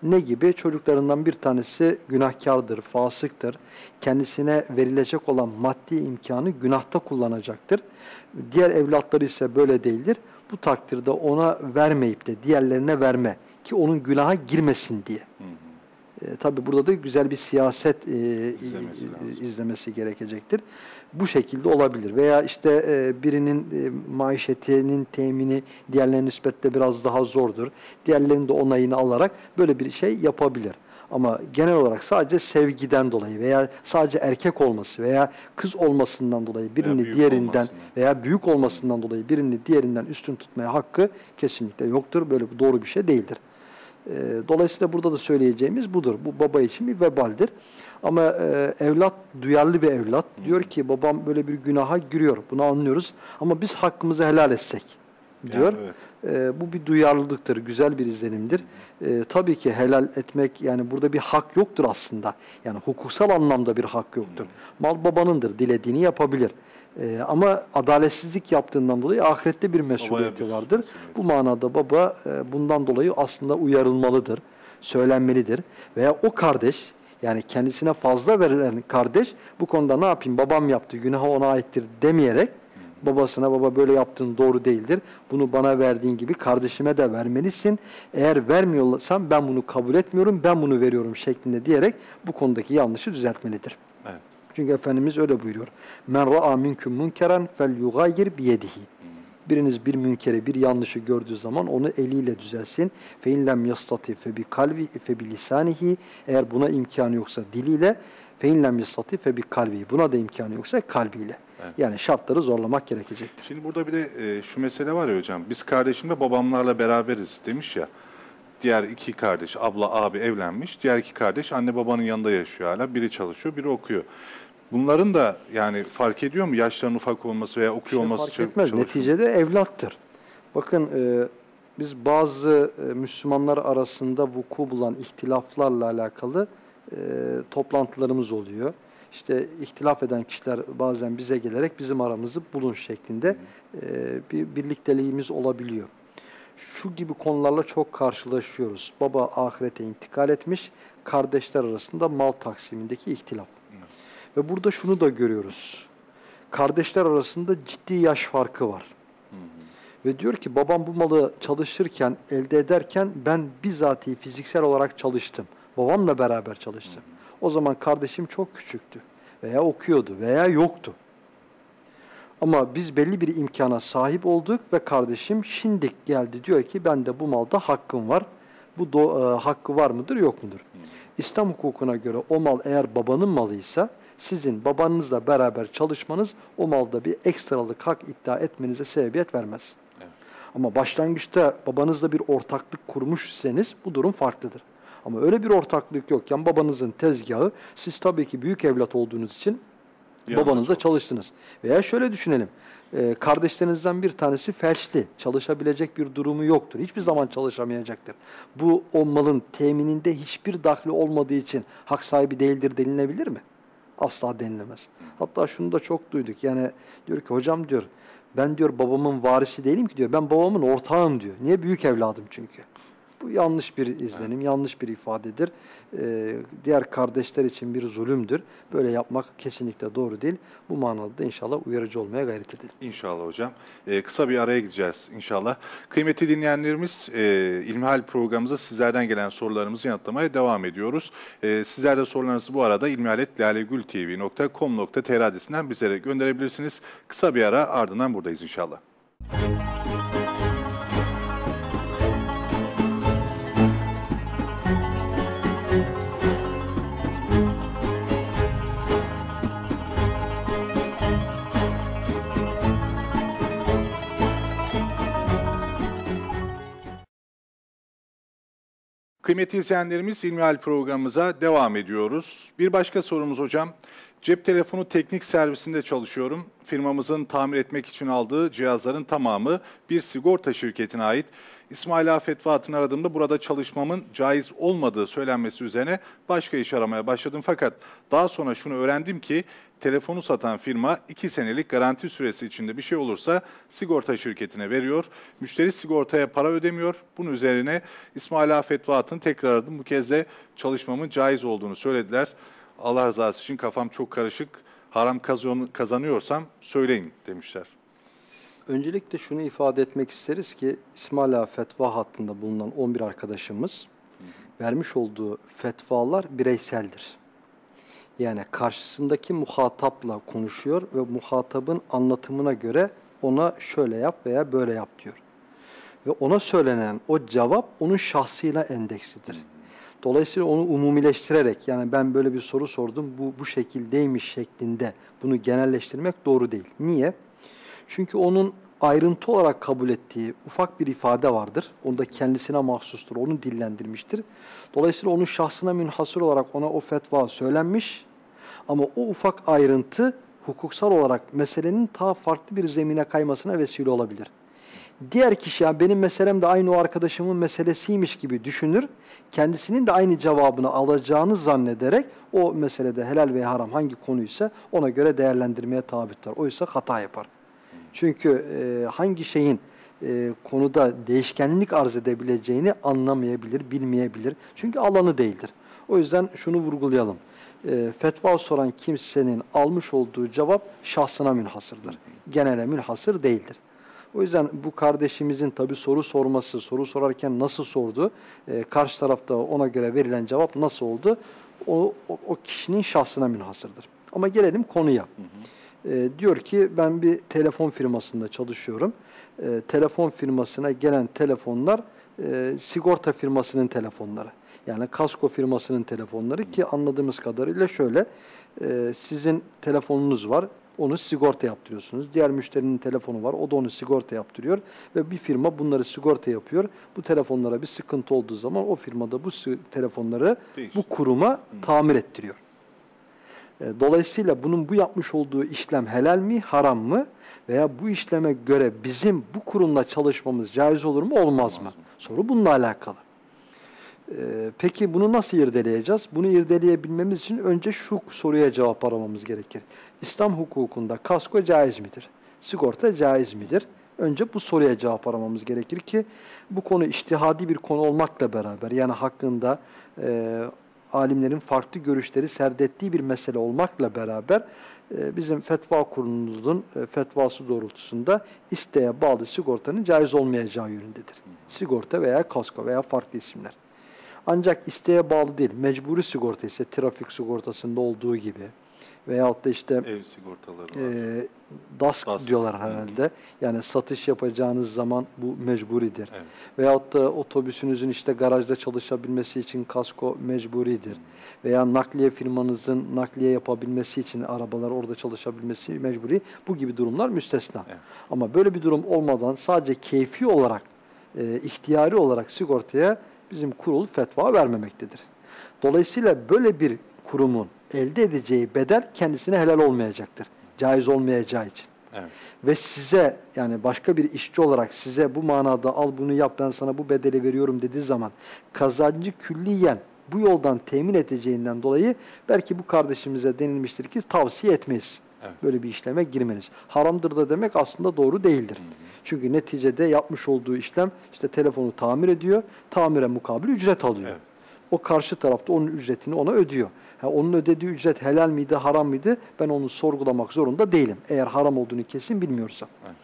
ne gibi? Çocuklarından bir tanesi günahkardır, fasıktır. Kendisine verilecek olan maddi imkanı günahta kullanacaktır. Diğer evlatları ise böyle değildir. Bu takdirde ona vermeyip de diğerlerine verme ki onun günaha girmesin diye. Hı hı. E, tabii burada da güzel bir siyaset e, izlemesi, izlemesi gerekecektir bu şekilde olabilir. Veya işte e, birinin e, maişetinin temini diğerlerine nispetle biraz daha zordur. Diğerlerinin de onayını alarak böyle bir şey yapabilir. Ama genel olarak sadece sevgiden dolayı veya sadece erkek olması veya kız olmasından dolayı birini veya diğerinden olmasından. veya büyük olmasından dolayı birini diğerinden üstün tutmaya hakkı kesinlikle yoktur. Böyle doğru bir şey değildir. E, dolayısıyla burada da söyleyeceğimiz budur. Bu baba için bir vebaldir. Ama e, evlat duyarlı bir evlat. Diyor ki babam böyle bir günaha giriyor. Bunu anlıyoruz. Ama biz hakkımızı helal etsek diyor. Yani, evet. e, bu bir duyarlılıktır, güzel bir izlenimdir. E, tabii ki helal etmek yani burada bir hak yoktur aslında. Yani hukuksal anlamda bir hak yoktur. Mal babanındır, dilediğini yapabilir. E, ama adaletsizlik yaptığından dolayı ahirette bir mesuliyeti vardır. Bu manada baba e, bundan dolayı aslında uyarılmalıdır, söylenmelidir. Veya o kardeş yani kendisine fazla verilen kardeş bu konuda ne yapayım babam yaptı günahı ona aittir demeyerek babasına baba böyle yaptığın doğru değildir. Bunu bana verdiğin gibi kardeşime de vermelisin. Eğer vermiyorsan ben bunu kabul etmiyorum ben bunu veriyorum şeklinde diyerek bu konudaki yanlışı düzeltmelidir. Çünkü Efendimiz öyle buyuruyor. Men ra'a minkum munkeren fel yugayir biyedihi. Biriniz bir münkeri, bir yanlışı gördüğü zaman onu eliyle düzelsin. Fe in lem yastati fe bi kalbi fe bi lisanihi. Eğer buna imkanı yoksa diliyle fe in lem yastati fe bi kalbi. Buna da imkanı yoksa kalbiyle. Evet. Yani şartları zorlamak gerekecektir.
Şimdi burada bir de e, şu mesele var ya hocam. Biz kardeşimle babamlarla beraberiz demiş ya. Diğer iki kardeş, abla, abi evlenmiş. Diğer iki kardeş anne babanın yanında yaşıyor hala. Biri çalışıyor, biri okuyor. Bunların da yani fark ediyor mu yaşların ufak olması veya okuyor şey olması?
Fark etmez. Çalışıyor. Neticede evlattır. Bakın e, biz bazı e, Müslümanlar arasında vuku bulan ihtilaflarla alakalı e, toplantılarımız oluyor. İşte ihtilaf eden kişiler bazen bize gelerek bizim aramızı bulun şeklinde e, bir birlikteliğimiz olabiliyor. Şu gibi konularla çok karşılaşıyoruz. Baba ahirete intikal etmiş, kardeşler arasında mal taksimindeki ihtilaf. Ve burada şunu da görüyoruz. Kardeşler arasında ciddi yaş farkı var. Ve diyor ki babam bu malı çalışırken, elde ederken ben bizatihi fiziksel olarak çalıştım. Babamla beraber çalıştım. O zaman kardeşim çok küçüktü veya okuyordu veya yoktu. Ama biz belli bir imkana sahip olduk ve kardeşim şimdi geldi diyor ki ben de bu malda hakkım var. Bu do, e, hakkı var mıdır yok mudur? İslam hukukuna göre o mal eğer babanın malıysa sizin babanızla beraber çalışmanız o malda bir ekstralık hak iddia etmenize sebebiyet vermez.
Evet.
Ama başlangıçta babanızla bir ortaklık kurmuşseniz bu durum farklıdır. Ama öyle bir ortaklık yokken babanızın tezgahı siz tabii ki büyük evlat olduğunuz için
Yanlış
babanızla çalıştınız. Veya şöyle düşünelim. e, kardeşlerinizden bir tanesi felçli, çalışabilecek bir durumu yoktur. Hiçbir zaman çalışamayacaktır. Bu o malın temininde hiçbir dahli olmadığı için hak sahibi değildir denilebilir mi? Asla denilemez. Hatta şunu da çok duyduk. Yani diyor ki hocam diyor ben diyor babamın varisi değilim ki diyor. Ben babamın ortağım diyor. Niye? Büyük evladım çünkü. Bu yanlış bir izlenim, yanlış bir ifadedir. Ee, diğer kardeşler için bir zulümdür. Böyle yapmak kesinlikle doğru değil. Bu manada da inşallah uyarıcı olmaya gayret edelim.
İnşallah hocam. Ee, kısa bir araya gideceğiz inşallah. Kıymetli dinleyenlerimiz, e, İlmihal programımızda sizlerden gelen sorularımızı yanıtlamaya devam ediyoruz. E, sizler de sorularınızı bu arada ilmihaletlalegültv.com.tr adresinden bize gönderebilirsiniz. Kısa bir ara ardından buradayız inşallah. Kıymetli izleyenlerimiz İlmihal programımıza devam ediyoruz. Bir başka sorumuz hocam. Cep telefonu teknik servisinde çalışıyorum. Firmamızın tamir etmek için aldığı cihazların tamamı bir sigorta şirketine ait. İsmail Ağa fetvaatını aradığımda burada çalışmamın caiz olmadığı söylenmesi üzerine başka iş aramaya başladım. Fakat daha sonra şunu öğrendim ki telefonu satan firma 2 senelik garanti süresi içinde bir şey olursa sigorta şirketine veriyor. Müşteri sigortaya para ödemiyor. Bunun üzerine İsmail Ağa fetvaatını tekrar aradım. Bu kez de çalışmamın caiz olduğunu söylediler. Allah rızası için kafam çok karışık. Haram kazan- kazanıyorsam söyleyin demişler.
Öncelikle şunu ifade etmek isteriz ki İsmaila fetva hattında bulunan 11 arkadaşımız vermiş olduğu fetvalar bireyseldir. Yani karşısındaki muhatapla konuşuyor ve muhatabın anlatımına göre ona şöyle yap veya böyle yap diyor. Ve ona söylenen o cevap onun şahsıyla endeksidir. Dolayısıyla onu umumileştirerek yani ben böyle bir soru sordum bu bu şekildeymiş şeklinde bunu genelleştirmek doğru değil. Niye? Çünkü onun ayrıntı olarak kabul ettiği ufak bir ifade vardır. Onu da kendisine mahsustur. Onu dillendirmiştir. Dolayısıyla onun şahsına münhasır olarak ona o fetva söylenmiş. Ama o ufak ayrıntı hukuksal olarak meselenin ta farklı bir zemine kaymasına vesile olabilir. Diğer kişi ya benim meselem de aynı o arkadaşımın meselesiymiş gibi düşünür. Kendisinin de aynı cevabını alacağını zannederek o meselede helal veya haram hangi konuysa ona göre değerlendirmeye tabi tutar. Oysa hata yapar. Çünkü e, hangi şeyin e, konuda değişkenlik arz edebileceğini anlamayabilir, bilmeyebilir. Çünkü alanı değildir. O yüzden şunu vurgulayalım. E, fetva soran kimsenin almış olduğu cevap şahsına münhasırdır. Genele münhasır değildir. O yüzden bu kardeşimizin tabi soru sorması, soru sorarken nasıl sordu, e, karşı tarafta ona göre verilen cevap nasıl oldu, o, o, o kişinin şahsına münhasırdır. Ama gelelim konuya. E, diyor ki ben bir telefon firmasında çalışıyorum. E, telefon firmasına gelen telefonlar e, sigorta firmasının telefonları. Yani kasko firmasının telefonları ki anladığımız kadarıyla şöyle, e, sizin telefonunuz var, onu sigorta yaptırıyorsunuz. Diğer müşterinin telefonu var, o da onu sigorta yaptırıyor ve bir firma bunları sigorta yapıyor. Bu telefonlara bir sıkıntı olduğu zaman o firmada bu telefonları
Değiş.
bu kuruma tamir ettiriyor. E, Dolayısıyla bunun bu yapmış olduğu işlem helal mi, haram mı? Veya bu işleme göre bizim bu kurumla çalışmamız caiz olur mu, olmaz mı? Soru bununla alakalı. E, Peki bunu nasıl irdeleyeceğiz? Bunu irdeleyebilmemiz için önce şu soruya cevap aramamız gerekir. İslam hukukunda kasko caiz midir? Sigorta caiz midir? Önce bu soruya cevap aramamız gerekir ki bu konu iştihadi bir konu olmakla beraber yani hakkında e, alimlerin farklı görüşleri serdettiği bir mesele olmakla beraber e, bizim fetva kurulumuzun e, fetvası doğrultusunda isteğe bağlı sigortanın caiz olmayacağı yönündedir. Sigorta veya kasko veya farklı isimler. Ancak isteğe bağlı değil, mecburi sigorta ise trafik sigortasında olduğu gibi veyahut da işte
Ev sigortaları
e, DASK
DASK.
diyorlar
Hı hı.
herhalde. Yani satış yapacağınız zaman bu mecburidir.
Evet.
Veyahut da otobüsünüzün işte garajda çalışabilmesi için kasko mecburidir. Veya nakliye firmanızın nakliye yapabilmesi için arabalar orada çalışabilmesi mecburi. Bu gibi durumlar müstesna.
Evet.
Ama böyle bir durum olmadan sadece keyfi olarak, e, ihtiyari olarak sigortaya bizim kurul fetva vermemektedir. Dolayısıyla böyle bir kurumun elde edeceği bedel kendisine helal olmayacaktır. Caiz olmayacağı için.
Evet.
Ve size yani başka bir işçi olarak size bu manada al bunu yap ben sana bu bedeli veriyorum dediği zaman kazancı külliyen bu yoldan temin edeceğinden dolayı belki bu kardeşimize denilmiştir ki tavsiye etmeyiz.
Evet.
Böyle bir işleme girmeniz. Haramdır da demek aslında doğru değildir. Çünkü neticede yapmış olduğu işlem işte telefonu tamir ediyor, tamire mukabil ücret alıyor.
Evet.
O karşı tarafta onun ücretini ona ödüyor. Ha, onun ödediği ücret helal miydi, haram mıydı? Ben onu sorgulamak zorunda değilim. Eğer haram olduğunu kesin bilmiyorsam.
Evet.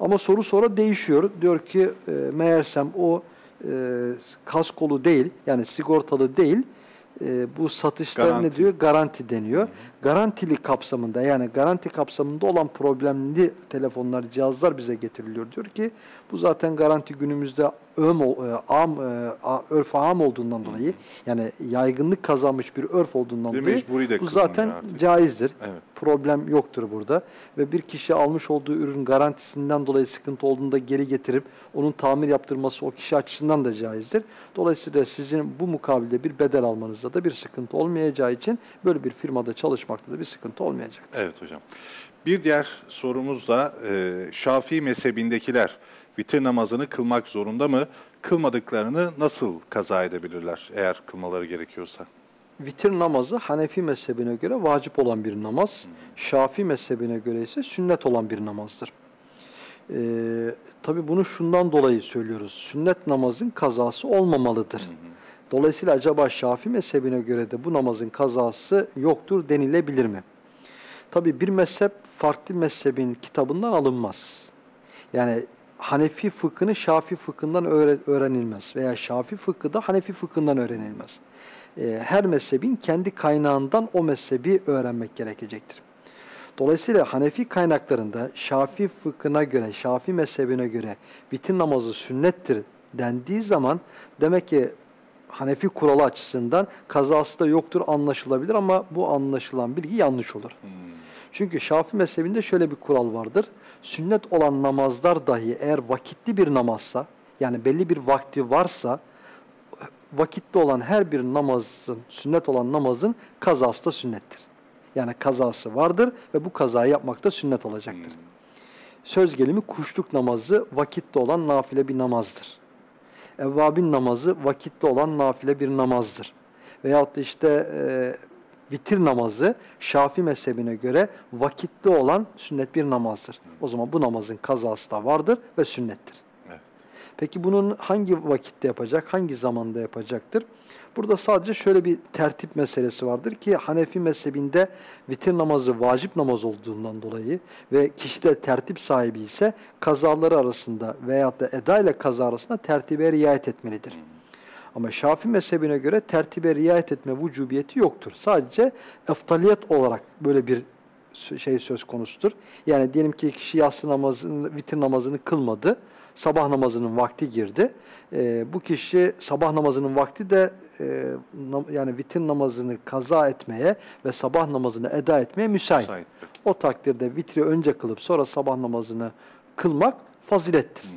Ama soru sonra değişiyor. Diyor ki e, meğersem o e, kaskolu değil, yani sigortalı değil, e, bu satışlar ne
Garanti.
diyor? Garanti deniyor. Garantili kapsamında yani garanti kapsamında olan problemli telefonlar, cihazlar bize getiriliyor. Diyor ki bu zaten garanti günümüzde ÖM, e, am, e, örf am olduğundan dolayı yani yaygınlık kazanmış bir örf olduğundan
Ve
dolayı bu zaten
artık.
caizdir.
Evet.
Problem yoktur burada. Ve bir kişi almış olduğu ürün garantisinden dolayı sıkıntı olduğunda geri getirip onun tamir yaptırması o kişi açısından da caizdir. Dolayısıyla sizin bu mukabilde bir bedel almanızda da bir sıkıntı olmayacağı için böyle bir firmada çalışmakta da bir sıkıntı olmayacaktır.
Evet hocam. Bir diğer sorumuz da e, Şafii mezhebindekiler vitir namazını kılmak zorunda mı? Kılmadıklarını nasıl kaza edebilirler eğer kılmaları gerekiyorsa?
Vitir namazı Hanefi mezhebine göre vacip olan bir namaz. Şafii mezhebine göre ise sünnet olan bir namazdır. Ee, Tabi bunu şundan dolayı söylüyoruz. Sünnet namazın kazası olmamalıdır. Dolayısıyla acaba Şafii mezhebine göre de bu namazın kazası yoktur denilebilir mi? Tabi bir mezhep farklı mezhebin kitabından alınmaz. Yani Hanefi fıkhını Şafii fıkhından öğre- öğrenilmez veya Şafii fıkhı da Hanefi fıkhından öğrenilmez. Ee, her mezhebin kendi kaynağından o mezhebi öğrenmek gerekecektir. Dolayısıyla Hanefi kaynaklarında Şafii fıkhına göre, Şafii mezhebine göre vitir namazı sünnettir dendiği zaman demek ki Hanefi kuralı açısından kazası da yoktur anlaşılabilir ama bu anlaşılan bilgi yanlış olur. Çünkü Şafii mezhebinde şöyle bir kural vardır. Sünnet olan namazlar dahi eğer vakitli bir namazsa, yani belli bir vakti varsa, vakitli olan her bir namazın, sünnet olan namazın kazası da sünnettir. Yani kazası vardır ve bu kazayı yapmak da sünnet olacaktır. Söz gelimi kuşluk namazı vakitli olan nafile bir namazdır. Evvabin namazı vakitli olan nafile bir namazdır. Veyahut da işte e, vitir namazı Şafi mezhebine göre vakitli olan sünnet bir namazdır. O zaman bu namazın kazası da vardır ve sünnettir.
Evet.
Peki bunun hangi vakitte yapacak, hangi zamanda yapacaktır? Burada sadece şöyle bir tertip meselesi vardır ki Hanefi mezhebinde vitir namazı vacip namaz olduğundan dolayı ve kişi de tertip sahibi ise kazaları arasında veyahut da eda ile kaza arasında tertibe riayet etmelidir. Ama Şafii mezhebine göre tertibe riayet etme vücubiyeti yoktur. Sadece eftaliyet olarak böyle bir şey söz konusudur. Yani diyelim ki kişi yatsı namazını, vitir namazını kılmadı. Sabah namazının vakti girdi. Ee, bu kişi sabah namazının vakti de e, nam- yani vitir namazını kaza etmeye ve sabah namazını eda etmeye müsait. O takdirde vitri önce kılıp sonra sabah namazını kılmak fazilettir.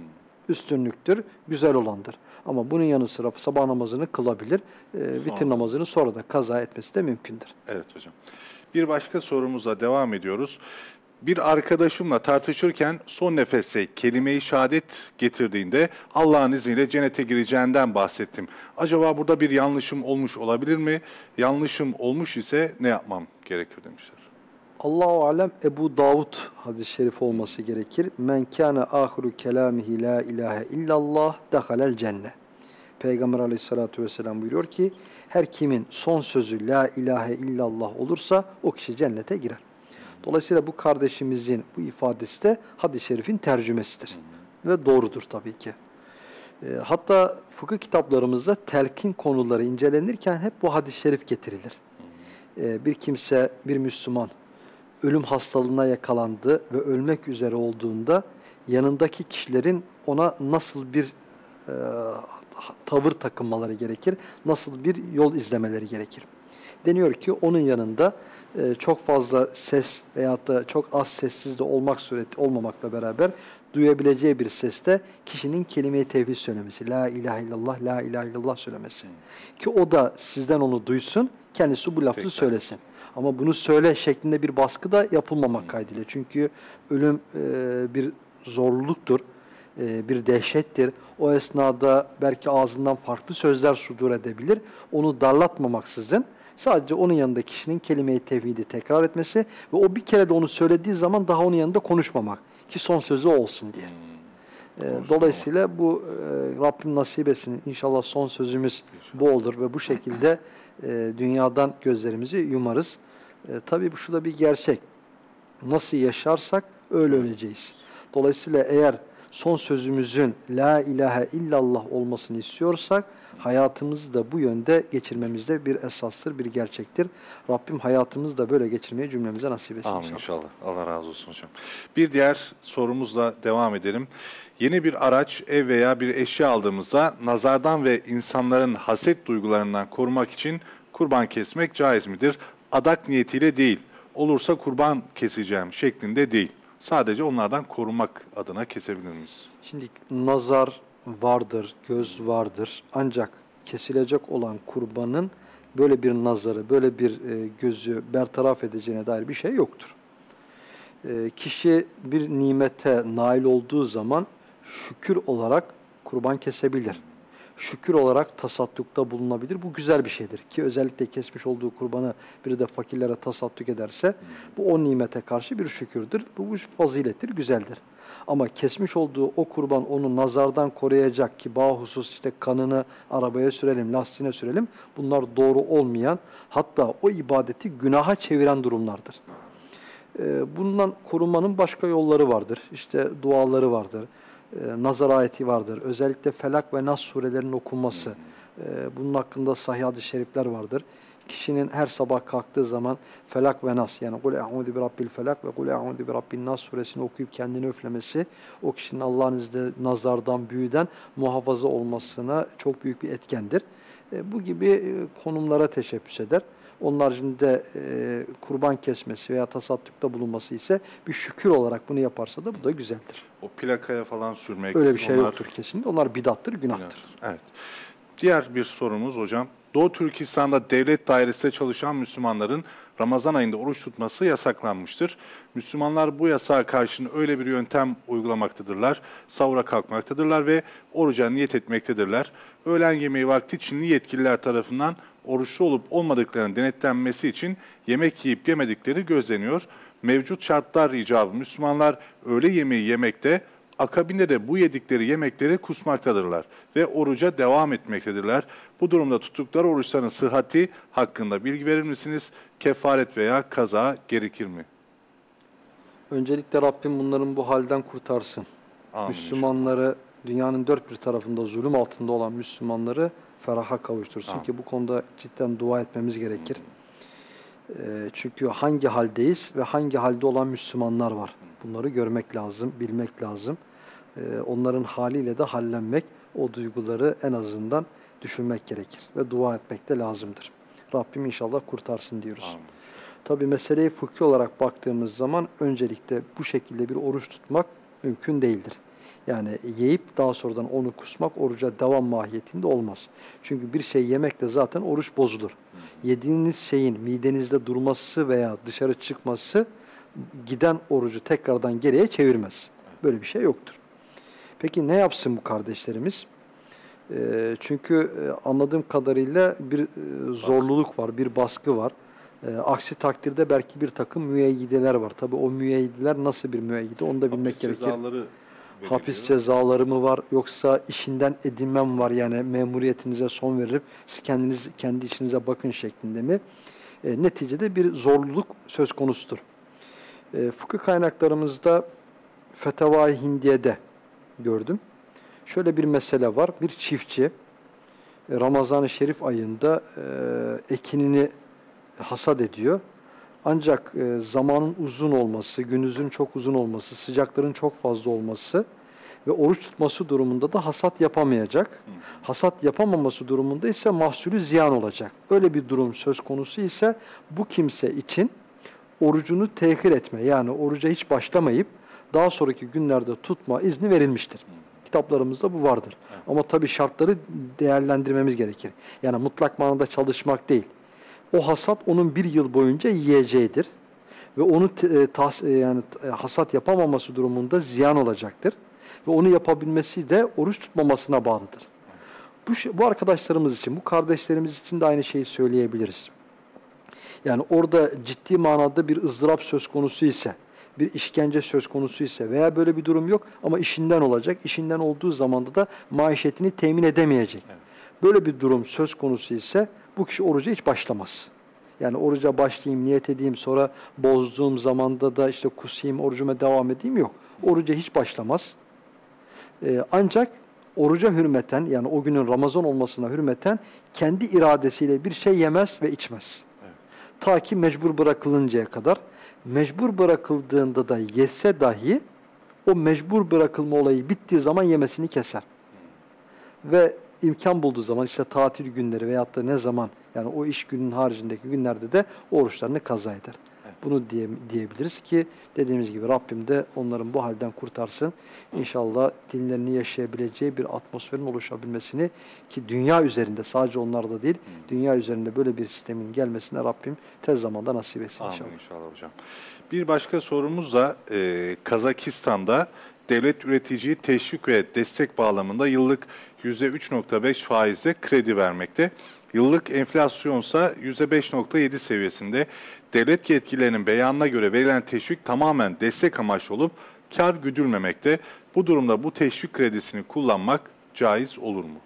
Üstünlüktür, güzel olandır. Ama bunun yanı sıra sabah namazını kılabilir, e, vitir
Sonra.
namazını sonra da kaza etmesi de mümkündür.
Evet hocam. Bir başka sorumuzla devam ediyoruz. Bir arkadaşımla tartışırken son nefeste kelime-i şehadet getirdiğinde Allah'ın izniyle cennete gireceğinden bahsettim. Acaba burada bir yanlışım olmuş olabilir mi? Yanlışım olmuş ise ne yapmam gerekir demişler.
Allahu alem Ebu Davud hadis-i şerif olması gerekir. Men kana ahiru kelamihi la ilahe illallah dehalel cennet. Peygamber aleyhissalatu vesselam buyuruyor ki her kimin son sözü la ilahe illallah olursa o kişi cennete girer. Dolayısıyla bu kardeşimizin bu ifadesi de hadis-i şerifin tercümesidir. Ve doğrudur tabii ki. E, hatta fıkıh kitaplarımızda telkin konuları incelenirken hep bu hadis-i şerif getirilir. E, bir kimse, bir Müslüman ölüm hastalığına yakalandı ve ölmek üzere olduğunda yanındaki kişilerin ona nasıl bir e, tavır takınmaları gerekir, nasıl bir yol izlemeleri gerekir. Deniyor ki onun yanında e, çok fazla ses veyahut da çok az sessiz de olmak sureti olmamakla beraber duyabileceği bir seste kişinin kelime-i tevhid söylemesi. La ilahe illallah, la ilahe illallah söylemesi. Ki o da sizden onu duysun, kendisi bu lafı
Peki.
söylesin. Ama bunu söyle şeklinde bir baskı da yapılmamak kaydıyla. Çünkü ölüm e, bir zorluktur, e, bir dehşettir. O esnada belki ağzından farklı sözler sudur edebilir. Onu darlatmamaksızın sadece onun yanında kişinin kelime-i tevhidi tekrar etmesi ve o bir kere de onu söylediği zaman daha onun yanında konuşmamak ki son sözü olsun diye. E, dolayısıyla bu e, Rabbim nasip etsin. İnşallah son sözümüz bu olur ve bu şekilde e, dünyadan gözlerimizi yumarız. E, tabii bu şu da bir gerçek. Nasıl yaşarsak öyle öleceğiz. Dolayısıyla eğer son sözümüzün la ilahe illallah olmasını istiyorsak hayatımızı da bu yönde geçirmemizde bir esastır, bir gerçektir. Rabbim hayatımızı da böyle geçirmeyi cümlemize nasip etsin.
Amin
inşallah.
inşallah. Allah razı olsun hocam. Bir diğer sorumuzla devam edelim. Yeni bir araç, ev veya bir eşya aldığımızda nazardan ve insanların haset duygularından korumak için kurban kesmek caiz midir? Adak niyetiyle değil. Olursa kurban keseceğim şeklinde değil. Sadece onlardan korunmak adına kesebilir miyiz?
Şimdi nazar vardır, göz vardır. Ancak kesilecek olan kurbanın böyle bir nazarı, böyle bir e, gözü bertaraf edeceğine dair bir şey yoktur. E, kişi bir nimete nail olduğu zaman şükür olarak kurban kesebilir. Şükür olarak tasaddukta bulunabilir. Bu güzel bir şeydir. Ki özellikle kesmiş olduğu kurbanı biri de fakirlere tasadduk ederse bu o nimete karşı bir şükürdür. Bu, bu fazilettir, güzeldir. Ama kesmiş olduğu o kurban onu nazardan koruyacak ki bahusus işte kanını arabaya sürelim, lastiğine sürelim. Bunlar doğru olmayan hatta o ibadeti günaha çeviren durumlardır. Ee, Bundan korunmanın başka yolları vardır. İşte duaları vardır. Ee, Nazar ayeti vardır. Özellikle Felak ve Nas surelerinin okunması. Ee, Bunun hakkında sahih hadis-i şerifler vardır. Kişinin her sabah kalktığı zaman Felak ve Nas yani Kul e'udü bi rabbil felak ve Kul e'udü bi rabbin nas suresini okuyup kendini öflemesi o kişinin Allah'ın izniyle nazardan, büyüden muhafaza olmasına çok büyük bir etkendir. E, bu gibi e, konumlara teşebbüs eder. Onun haricinde e, kurban kesmesi veya tasaddukta bulunması ise bir şükür olarak bunu yaparsa da bu da güzeldir.
O plakaya falan sürmek.
Öyle bir şey
onlar-
yoktur kesinlikle. Onlar bidattır, günahtır.
Evet. Diğer bir sorumuz hocam. Doğu Türkistan'da devlet dairesinde çalışan Müslümanların Ramazan ayında oruç tutması yasaklanmıştır. Müslümanlar bu yasağa karşın öyle bir yöntem uygulamaktadırlar. Sahura kalkmaktadırlar ve oruca niyet etmektedirler. Öğlen yemeği vakti Çinli yetkililer tarafından oruçlu olup olmadıklarının denetlenmesi için yemek yiyip yemedikleri gözleniyor. Mevcut şartlar icabı Müslümanlar öğle yemeği yemekte Akabinde de bu yedikleri yemekleri kusmaktadırlar ve oruca devam etmektedirler. Bu durumda tuttukları oruçların sıhhati hakkında bilgi verir misiniz? Kefaret veya kaza gerekir mi?
Öncelikle Rabbim bunların bu halden kurtarsın.
Amin
Müslümanları, dünyanın dört bir tarafında zulüm altında olan Müslümanları feraha kavuştursun
Amin.
ki bu konuda cidden dua etmemiz gerekir. Ee, çünkü hangi haldeyiz ve hangi halde olan Müslümanlar var. Bunları görmek lazım, bilmek lazım. Ee, onların haliyle de hallenmek, o duyguları en azından düşünmek gerekir ve dua etmek de lazımdır. Rabbim inşallah kurtarsın diyoruz.
Amin.
Tabi meseleye fıkhi olarak baktığımız zaman öncelikle bu şekilde bir oruç tutmak mümkün değildir. Yani yiyip daha sonradan onu kusmak oruca devam mahiyetinde olmaz. Çünkü bir şey yemekle zaten oruç bozulur. Yediğiniz şeyin midenizde durması veya dışarı çıkması giden orucu tekrardan geriye çevirmez. Böyle bir şey yoktur. Peki ne yapsın bu kardeşlerimiz? Ee, çünkü e, anladığım kadarıyla bir e, zorluluk var, bir baskı var. E, aksi takdirde belki bir takım müeyyideler var. Tabii o müeyyideler nasıl bir müeyyide onu da bilmek
Hapis
gerekir.
cezaları
Hapis cezaları mı var yoksa işinden edinmem var yani memuriyetinize son verip siz kendiniz kendi işinize bakın şeklinde mi? E, neticede bir zorluluk söz konusudur. E, fıkıh kaynaklarımızda Fetavai Hindiye'de gördüm. Şöyle bir mesele var. Bir çiftçi e, Ramazan-ı Şerif ayında e, ekinini hasat ediyor. Ancak e, zamanın uzun olması, günüzün çok uzun olması, sıcakların çok fazla olması ve oruç tutması durumunda da hasat yapamayacak. Hasat yapamaması durumunda ise mahsulü ziyan olacak. Öyle bir durum söz konusu ise bu kimse için orucunu tehir etme yani oruca hiç başlamayıp daha sonraki günlerde tutma izni verilmiştir. Kitaplarımızda bu vardır. Ama tabii şartları değerlendirmemiz gerekir. Yani mutlak manada çalışmak değil. O hasat onun bir yıl boyunca yiyeceğidir. Ve onu e, e, yani e, hasat yapamaması durumunda ziyan olacaktır. Ve onu yapabilmesi de oruç tutmamasına bağlıdır. Bu, bu arkadaşlarımız için, bu kardeşlerimiz için de aynı şeyi söyleyebiliriz. Yani orada ciddi manada bir ızdırap söz konusu ise, bir işkence söz konusu ise veya böyle bir durum yok ama işinden olacak. İşinden olduğu zamanda da maişetini temin edemeyecek. Böyle bir durum söz konusu ise bu kişi oruca hiç başlamaz. Yani oruca başlayayım, niyet edeyim, sonra bozduğum zamanda da işte kusayım, orucuma devam edeyim yok. Oruca hiç başlamaz. Ee, ancak oruca hürmeten yani o günün Ramazan olmasına hürmeten kendi iradesiyle bir şey yemez ve içmez. Ta ki mecbur bırakılıncaya kadar. Mecbur bırakıldığında da yese dahi o mecbur bırakılma olayı bittiği zaman yemesini keser. Ve imkan bulduğu zaman işte tatil günleri veyahut da ne zaman yani o iş günün haricindeki günlerde de oruçlarını kaza eder. Bunu diye, diyebiliriz ki dediğimiz gibi Rabbim de onların bu halden kurtarsın. İnşallah dinlerini yaşayabileceği bir atmosferin oluşabilmesini ki dünya üzerinde sadece onlarda değil dünya üzerinde böyle bir sistemin gelmesine Rabbim tez zamanda nasip etsin inşallah.
Amin inşallah hocam. Bir başka sorumuz da e, Kazakistan'da devlet üreticiyi teşvik ve destek bağlamında yıllık %3.5 faizle kredi vermekte. Yıllık enflasyonsa %5.7 seviyesinde. Devlet yetkililerinin beyanına göre verilen teşvik tamamen destek amaçlı olup kar güdülmemekte. Bu durumda bu teşvik kredisini kullanmak caiz olur mu?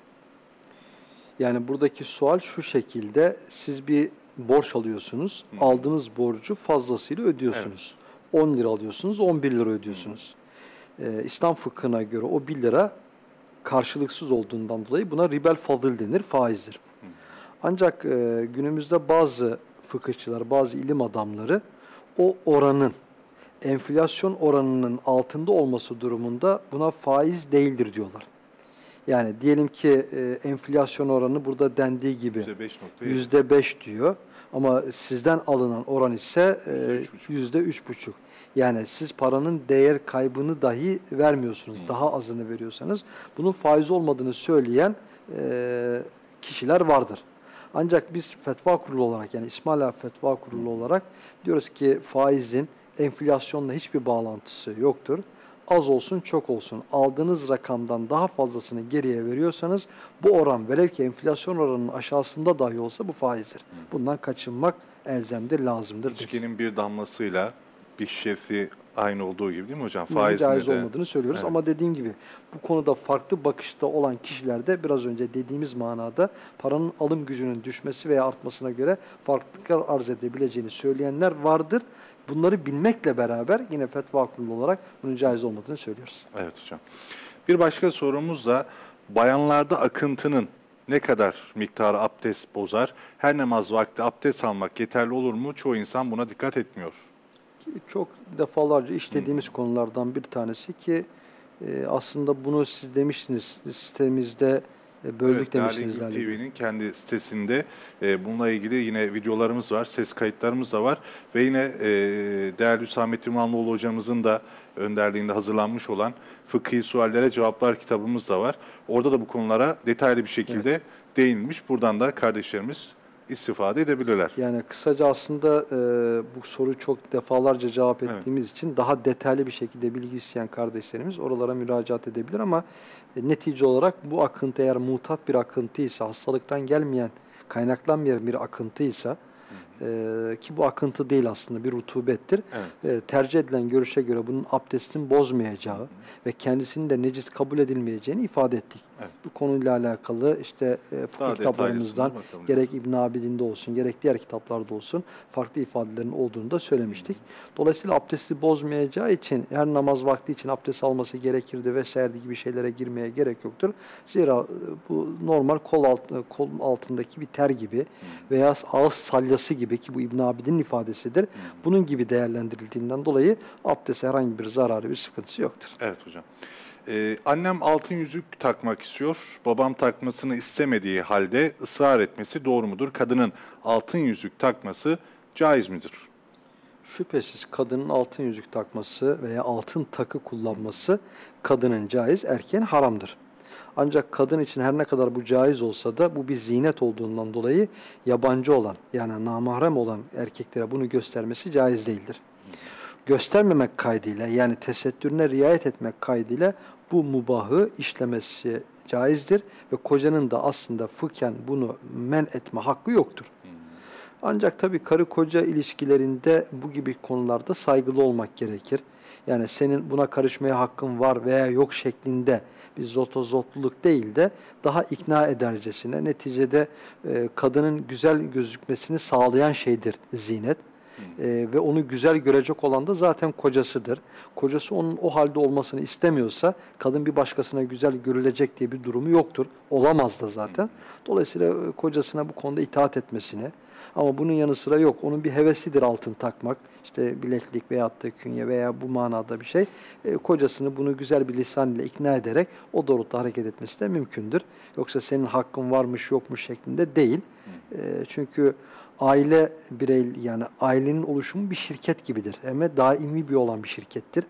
Yani buradaki sual şu şekilde siz bir borç alıyorsunuz. Aldığınız borcu fazlasıyla ödüyorsunuz. 10 lira alıyorsunuz, 11 lira ödüyorsunuz. Ee, İslam fıkhına göre o 1 lira karşılıksız olduğundan dolayı buna ribel fadıl denir, faizdir. Ancak e, günümüzde bazı fıkıhçılar, bazı ilim adamları o oranın enflasyon oranının altında olması durumunda buna faiz değildir diyorlar. Yani diyelim ki e, enflasyon oranı burada dendiği gibi
%5.7.
yüzde beş diyor ama sizden alınan oran ise e,
%3,5.
yüzde üç buçuk. Yani siz paranın değer kaybını dahi vermiyorsunuz. Daha azını veriyorsanız bunun faiz olmadığını söyleyen e, kişiler vardır. Ancak biz fetva kurulu olarak yani İsmaila Fetva Kurulu olarak diyoruz ki faizin enflasyonla hiçbir bağlantısı yoktur. Az olsun çok olsun aldığınız rakamdan daha fazlasını geriye veriyorsanız bu oran velev ki enflasyon oranının aşağısında dahi olsa bu faizdir. Bundan kaçınmak elzemdir, lazımdır.
İçkinin bir damlasıyla bir şişesi aynı olduğu gibi değil mi hocam? Faizinde
caiz
de-
olmadığını söylüyoruz.
Evet.
Ama dediğim gibi bu konuda farklı bakışta olan kişilerde biraz önce dediğimiz manada paranın alım gücünün düşmesi veya artmasına göre farklılıklar arz edebileceğini söyleyenler vardır. Bunları bilmekle beraber yine fetva kurulu olarak bunun caiz olmadığını söylüyoruz.
Evet hocam. Bir başka sorumuz da bayanlarda akıntının ne kadar miktarı abdest bozar? Her namaz vakti abdest almak yeterli olur mu? Çoğu insan buna dikkat etmiyor.
Çok defalarca işlediğimiz konulardan bir tanesi ki e, aslında bunu siz demiştiniz sitemizde e, böldük
Evet,
demiştiniz galiba.
TV'nin kendi sitesinde e, bununla ilgili yine videolarımız var, ses kayıtlarımız da var ve yine e, değerli Hüsamettin İmamoğlu hocamızın da önderliğinde hazırlanmış olan Fıkhi Suallere Cevaplar kitabımız da var. Orada da bu konulara detaylı bir şekilde değinilmiş. Buradan da kardeşlerimiz istifade edebilirler.
Yani kısaca aslında e, bu soruyu çok defalarca cevap
Evet.
ettiğimiz için daha detaylı bir şekilde bilgi isteyen kardeşlerimiz oralara müracaat edebilir ama e, netice olarak bu akıntı eğer mutat bir akıntıysa, hastalıktan gelmeyen, kaynaklanmayan bir akıntıysa Ee, ki bu akıntı değil aslında bir rutubettir.
Evet.
Ee, tercih edilen görüşe göre bunun abdestin bozmayacağı ve kendisinin de necis kabul edilmeyeceğini ifade ettik.
Evet.
Bu konuyla alakalı işte e, fıkıh kitaplarımızdan gerek İbn Abidin'de olsun gerek diğer kitaplarda olsun farklı ifadelerin olduğunu da söylemiştik. Dolayısıyla abdesti bozmayacağı için her namaz vakti için abdest alması gerekirdi vesaire gibi şeylere girmeye gerek yoktur. Zira e, bu normal kol, alt, kol altındaki bir ter gibi veya ağız salyası gibi ki bu İbn Abidin'in ifadesidir. Bunun gibi değerlendirildiğinden dolayı abdeste herhangi bir zararı bir sıkıntısı yoktur.
Evet hocam. Ee, annem altın yüzük takmak istiyor. Babam takmasını istemediği halde ısrar etmesi doğru mudur? Kadının altın yüzük takması caiz midir?
Şüphesiz kadının altın yüzük takması veya altın takı kullanması kadının caiz, erkeğin haramdır. Ancak kadın için her ne kadar bu caiz olsa da bu bir zinet olduğundan dolayı yabancı olan yani namahrem olan erkeklere bunu göstermesi caiz değildir. Göstermemek kaydıyla yani tesettürüne riayet etmek kaydıyla bu mubahı işlemesi caizdir ve kocanın da aslında fıkhen bunu men etme hakkı yoktur. Ancak tabii karı koca ilişkilerinde bu gibi konularda saygılı olmak gerekir. Yani senin buna karışmaya hakkın var veya yok şeklinde bir zotozotluluk değil de daha ikna edercesine neticede e, kadının güzel gözükmesini sağlayan şeydir zinet. E, ve onu güzel görecek olan da zaten kocasıdır. Kocası onun o halde olmasını istemiyorsa kadın bir başkasına güzel görülecek diye bir durumu yoktur. Olamaz da zaten. Dolayısıyla e, kocasına bu konuda itaat etmesine ama bunun yanı sıra yok. Onun bir hevesidir altın takmak. İşte bileklik veyahut da künye veya bu manada bir şey. E, kocasını bunu güzel bir lisan ile ikna ederek o doğrultuda hareket etmesi de mümkündür. Yoksa senin hakkın varmış yokmuş şeklinde değil. E, çünkü aile birey yani ailenin oluşumu bir şirket gibidir. De daimi bir olan bir şirkettir.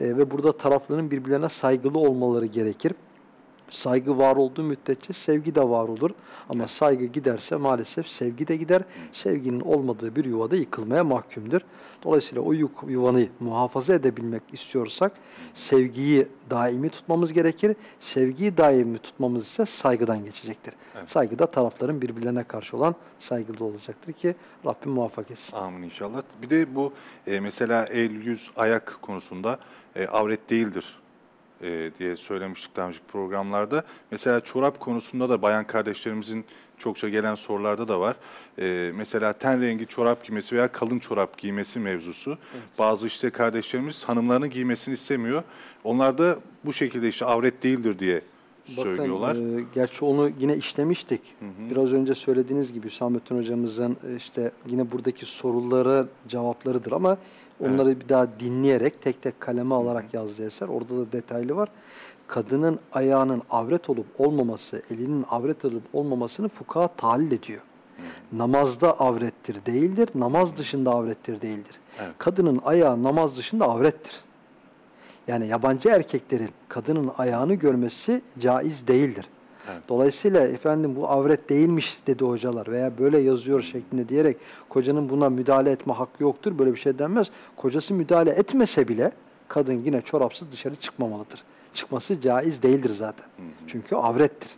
E, ve burada tarafların birbirlerine saygılı olmaları gerekir. Saygı var olduğu müddetçe sevgi de var olur. Ama saygı giderse maalesef sevgi de gider. Sevginin olmadığı bir yuvada yıkılmaya mahkumdur. Dolayısıyla o yuvanı muhafaza edebilmek istiyorsak sevgiyi daimi tutmamız gerekir. Sevgiyi daimi tutmamız ise saygıdan geçecektir.
Evet.
Saygı da tarafların birbirlerine karşı olan saygılı olacaktır ki Rabbim muvaffak etsin.
Amin inşallah. Bir de bu e, mesela el, yüz, ayak konusunda e, avret değildir e, diye söylemiştik daha önceki programlarda. Mesela çorap konusunda da bayan kardeşlerimizin çokça gelen sorularda da var. E, mesela ten rengi çorap giymesi veya kalın çorap giymesi mevzusu. Bazı işte kardeşlerimiz hanımlarının giymesini istemiyor. Onlar da bu şekilde işte avret değildir diye söylüyorlar.
Bakın, e, gerçi onu yine işlemiştik. Biraz önce söylediğiniz gibi Hüsamettin hocamızın e, işte yine buradaki soruları cevaplarıdır ama onları bir daha dinleyerek tek tek kaleme alarak yazdığı eser. Orada da detaylı var. Kadının ayağının avret olup olmaması, elinin avret olup olmamasını fukaha tahlil ediyor. Namazda avrettir değildir, namaz dışında avrettir değildir.
Evet.
Kadının ayağı namaz dışında avrettir. Yani yabancı erkeklerin kadının ayağını görmesi caiz değildir.
Evet.
Dolayısıyla efendim bu avret değilmiş dedi hocalar veya böyle yazıyor şeklinde diyerek kocanın buna müdahale etme hakkı yoktur. Böyle bir şey denmez. Kocası müdahale etmese bile kadın yine çorapsız dışarı çıkmamalıdır. Çıkması caiz değildir zaten. Çünkü avrettir.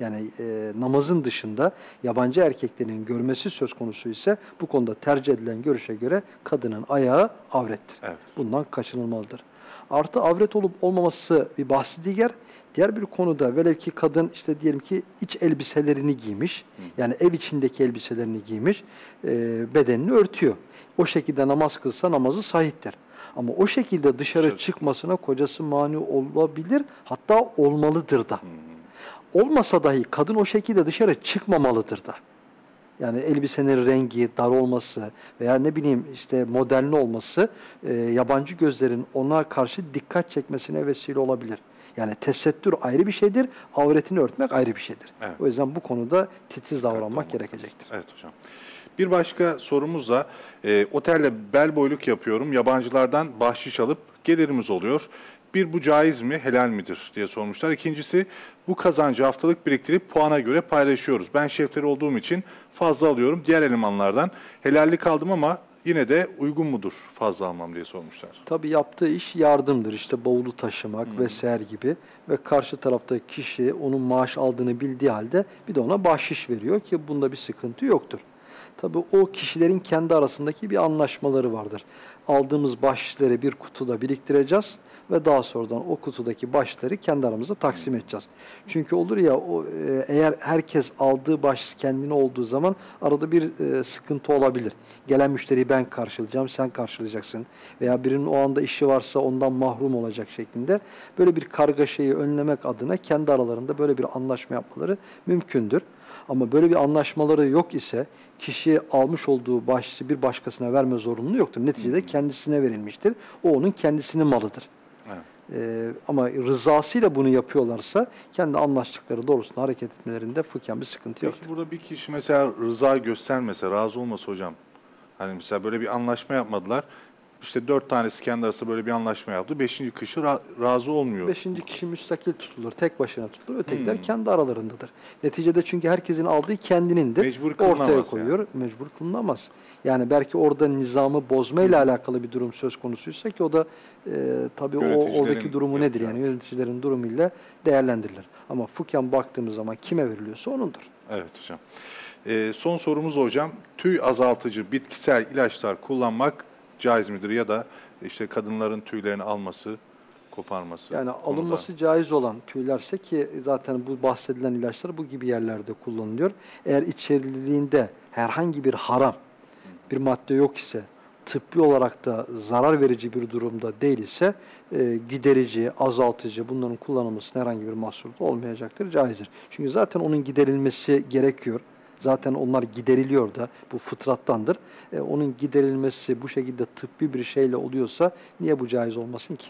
Yani e, namazın dışında yabancı erkeklerin görmesi söz konusu ise bu konuda tercih edilen görüşe göre kadının ayağı avrettir.
Evet.
Bundan kaçınılmalıdır. Artı avret olup olmaması bir bahsi diğer. Diğer bir konuda velev ki kadın işte diyelim ki iç elbiselerini giymiş. Yani ev içindeki elbiselerini giymiş. e, bedenini örtüyor. O şekilde namaz kılsa namazı sahiptir. Ama o şekilde dışarı
Dışarı-
çıkmasına kocası mani olabilir. Hatta olmalıdır da. Olmasa dahi kadın o şekilde dışarı çıkmamalıdır da. Yani elbisenin rengi, dar olması veya ne bileyim işte modelli olması e, yabancı gözlerin ona karşı dikkat çekmesine vesile olabilir. Yani tesettür ayrı bir şeydir, avretini örtmek ayrı bir şeydir.
Evet.
O yüzden bu konuda titiz davranmak gerekecektir.
Evet hocam. Bir başka sorumuz da e, otelde bel boyluk yapıyorum. Yabancılardan bahşiş alıp gelirimiz oluyor. Bir bu caiz mi, helal midir diye sormuşlar. İkincisi bu kazancı haftalık biriktirip puana göre paylaşıyoruz. Ben şefteri olduğum için fazla alıyorum. Diğer elemanlardan helallik aldım ama yine de uygun mudur fazla almam diye sormuşlar.
Tabii yaptığı iş yardımdır. İşte bavulu taşımak vesaire gibi ve karşı taraftaki kişi onun maaş aldığını bildiği halde bir de ona bahşiş veriyor ki bunda bir sıkıntı yoktur. Tabii o kişilerin kendi arasındaki bir anlaşmaları vardır. Aldığımız bahşişleri bir kutuda biriktireceğiz ve daha sonradan o kutudaki başları kendi aramızda taksim edeceğiz. Çünkü olur ya o, e, eğer herkes aldığı bahşiş kendine olduğu zaman arada bir e, sıkıntı olabilir. Gelen müşteriyi ben karşılayacağım, sen karşılayacaksın veya birinin o anda işi varsa ondan mahrum olacak şeklinde böyle bir kargaşayı önlemek adına kendi aralarında böyle bir anlaşma yapmaları mümkündür. Ama böyle bir anlaşmaları yok ise kişi almış olduğu bahşişi bir başkasına verme zorunluluğu yoktur. Neticede kendisine verilmiştir. O onun kendisinin malıdır.
Evet.
Ee, ama rızasıyla bunu yapıyorlarsa kendi anlaştıkları doğrusunda hareket etmelerinde fıkhen bir sıkıntı yoktur.
Peki burada bir kişi mesela rıza göstermese, razı olmasa hocam. Hani mesela böyle bir anlaşma yapmadılar. İşte dört tanesi kendi arasında böyle bir anlaşma yaptı. Beşinci kişi ra- razı olmuyor.
Beşinci kişi müstakil tutulur, tek başına tutulur. Ötekiler
Hmm.
kendi aralarındadır. Neticede çünkü herkesin aldığı kendinindir.
Mecbur kılınamaz
Ortaya
yani.
koyuyor, mecbur kılınamaz. Yani belki orada nizamı bozma ile alakalı bir durum söz konusuysa ki o da e, tabii o
Yöneticilerin
oradaki durumu nedir yani
yapacağı.
yöneticilerin durumuyla değerlendirilir. Ama fıkhen baktığımız zaman kime veriliyorsa onundur.
Evet hocam. Ee, son sorumuz hocam. Tüy azaltıcı bitkisel ilaçlar kullanmak caiz midir ya da işte kadınların tüylerini alması, koparması?
Yani
konuda.
alınması caiz olan tüylerse ki zaten bu bahsedilen ilaçlar bu gibi yerlerde kullanılıyor. Eğer içeriliğinde herhangi bir haram bir madde yok ise tıbbi olarak da zarar verici bir durumda değil ise e, giderici, azaltıcı bunların kullanılmasına herhangi bir mahsur olmayacaktır, caizdir. Çünkü zaten onun giderilmesi gerekiyor. Zaten onlar gideriliyor da bu fıtrattandır. E, onun giderilmesi bu şekilde tıbbi bir şeyle oluyorsa niye bu caiz olmasın ki?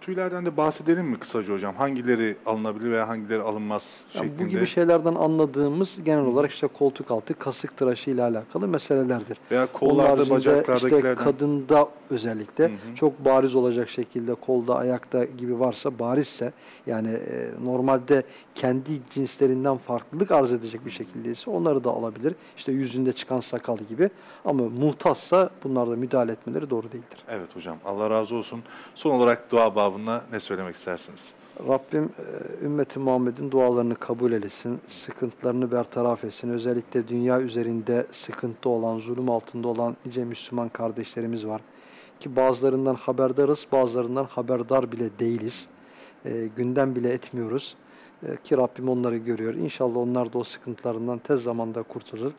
Tüylerden de bahsedelim mi kısaca hocam? Hangileri alınabilir veya hangileri alınmaz
Yani
şeklinde?
bu gibi şeylerden anladığımız genel olarak işte koltuk altı, kasık tıraşı ile alakalı meselelerdir.
Veya kollarda,
haricinde işte
bacaklardakilerden.
kadında özellikle
Hı hı.
çok bariz olacak şekilde kolda, ayakta gibi varsa barizse yani e, normalde kendi cinslerinden farklılık arz edecek bir şekildeyse onları da alabilir. İşte yüzünde çıkan sakal gibi ama muhtaçsa bunlarda müdahale etmeleri doğru değildir.
Evet hocam. Allah razı olsun. Son olarak dua babında ne söylemek istersiniz?
Rabbim e, ümmeti Muhammed'in dualarını kabul etsin, sıkıntılarını bertaraf etsin. Özellikle dünya üzerinde sıkıntı olan, zulüm altında olan nice Müslüman kardeşlerimiz var. Ki bazılarından haberdarız, bazılarından haberdar bile değiliz. E, gündem bile etmiyoruz. E, ki Rabbim onları görüyor. İnşallah onlar da o sıkıntılarından tez zamanda kurtulur.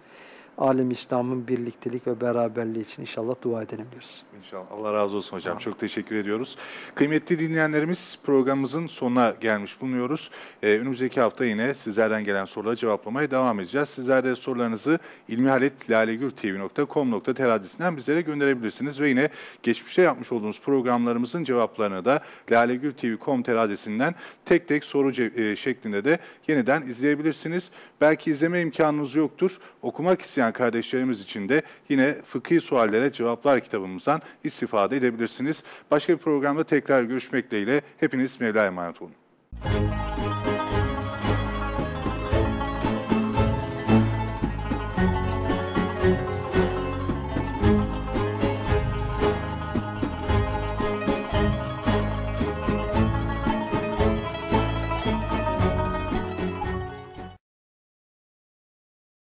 Alem İslam'ın birliktelik ve beraberliği için inşallah dua edelim diyoruz.
İnşallah. Allah razı olsun hocam.
Amin.
Çok teşekkür ediyoruz. Kıymetli dinleyenlerimiz programımızın sonuna gelmiş bulunuyoruz. Ee, önümüzdeki hafta yine sizlerden gelen soruları cevaplamaya devam edeceğiz. Sizler de sorularınızı ilmihaletlalegültv.com.tr adresinden bizlere gönderebilirsiniz. Ve yine geçmişte yapmış olduğumuz programlarımızın cevaplarını da lalegültv.com.tr adresinden tek tek soru e, şeklinde de yeniden izleyebilirsiniz. Belki izleme imkanınız yoktur. Okumak isteyen kardeşlerimiz için de yine fıkhi suallere cevaplar kitabımızdan istifade edebilirsiniz. Başka bir programda tekrar görüşmek dileğiyle hepiniz Mevla'ya emanet olun.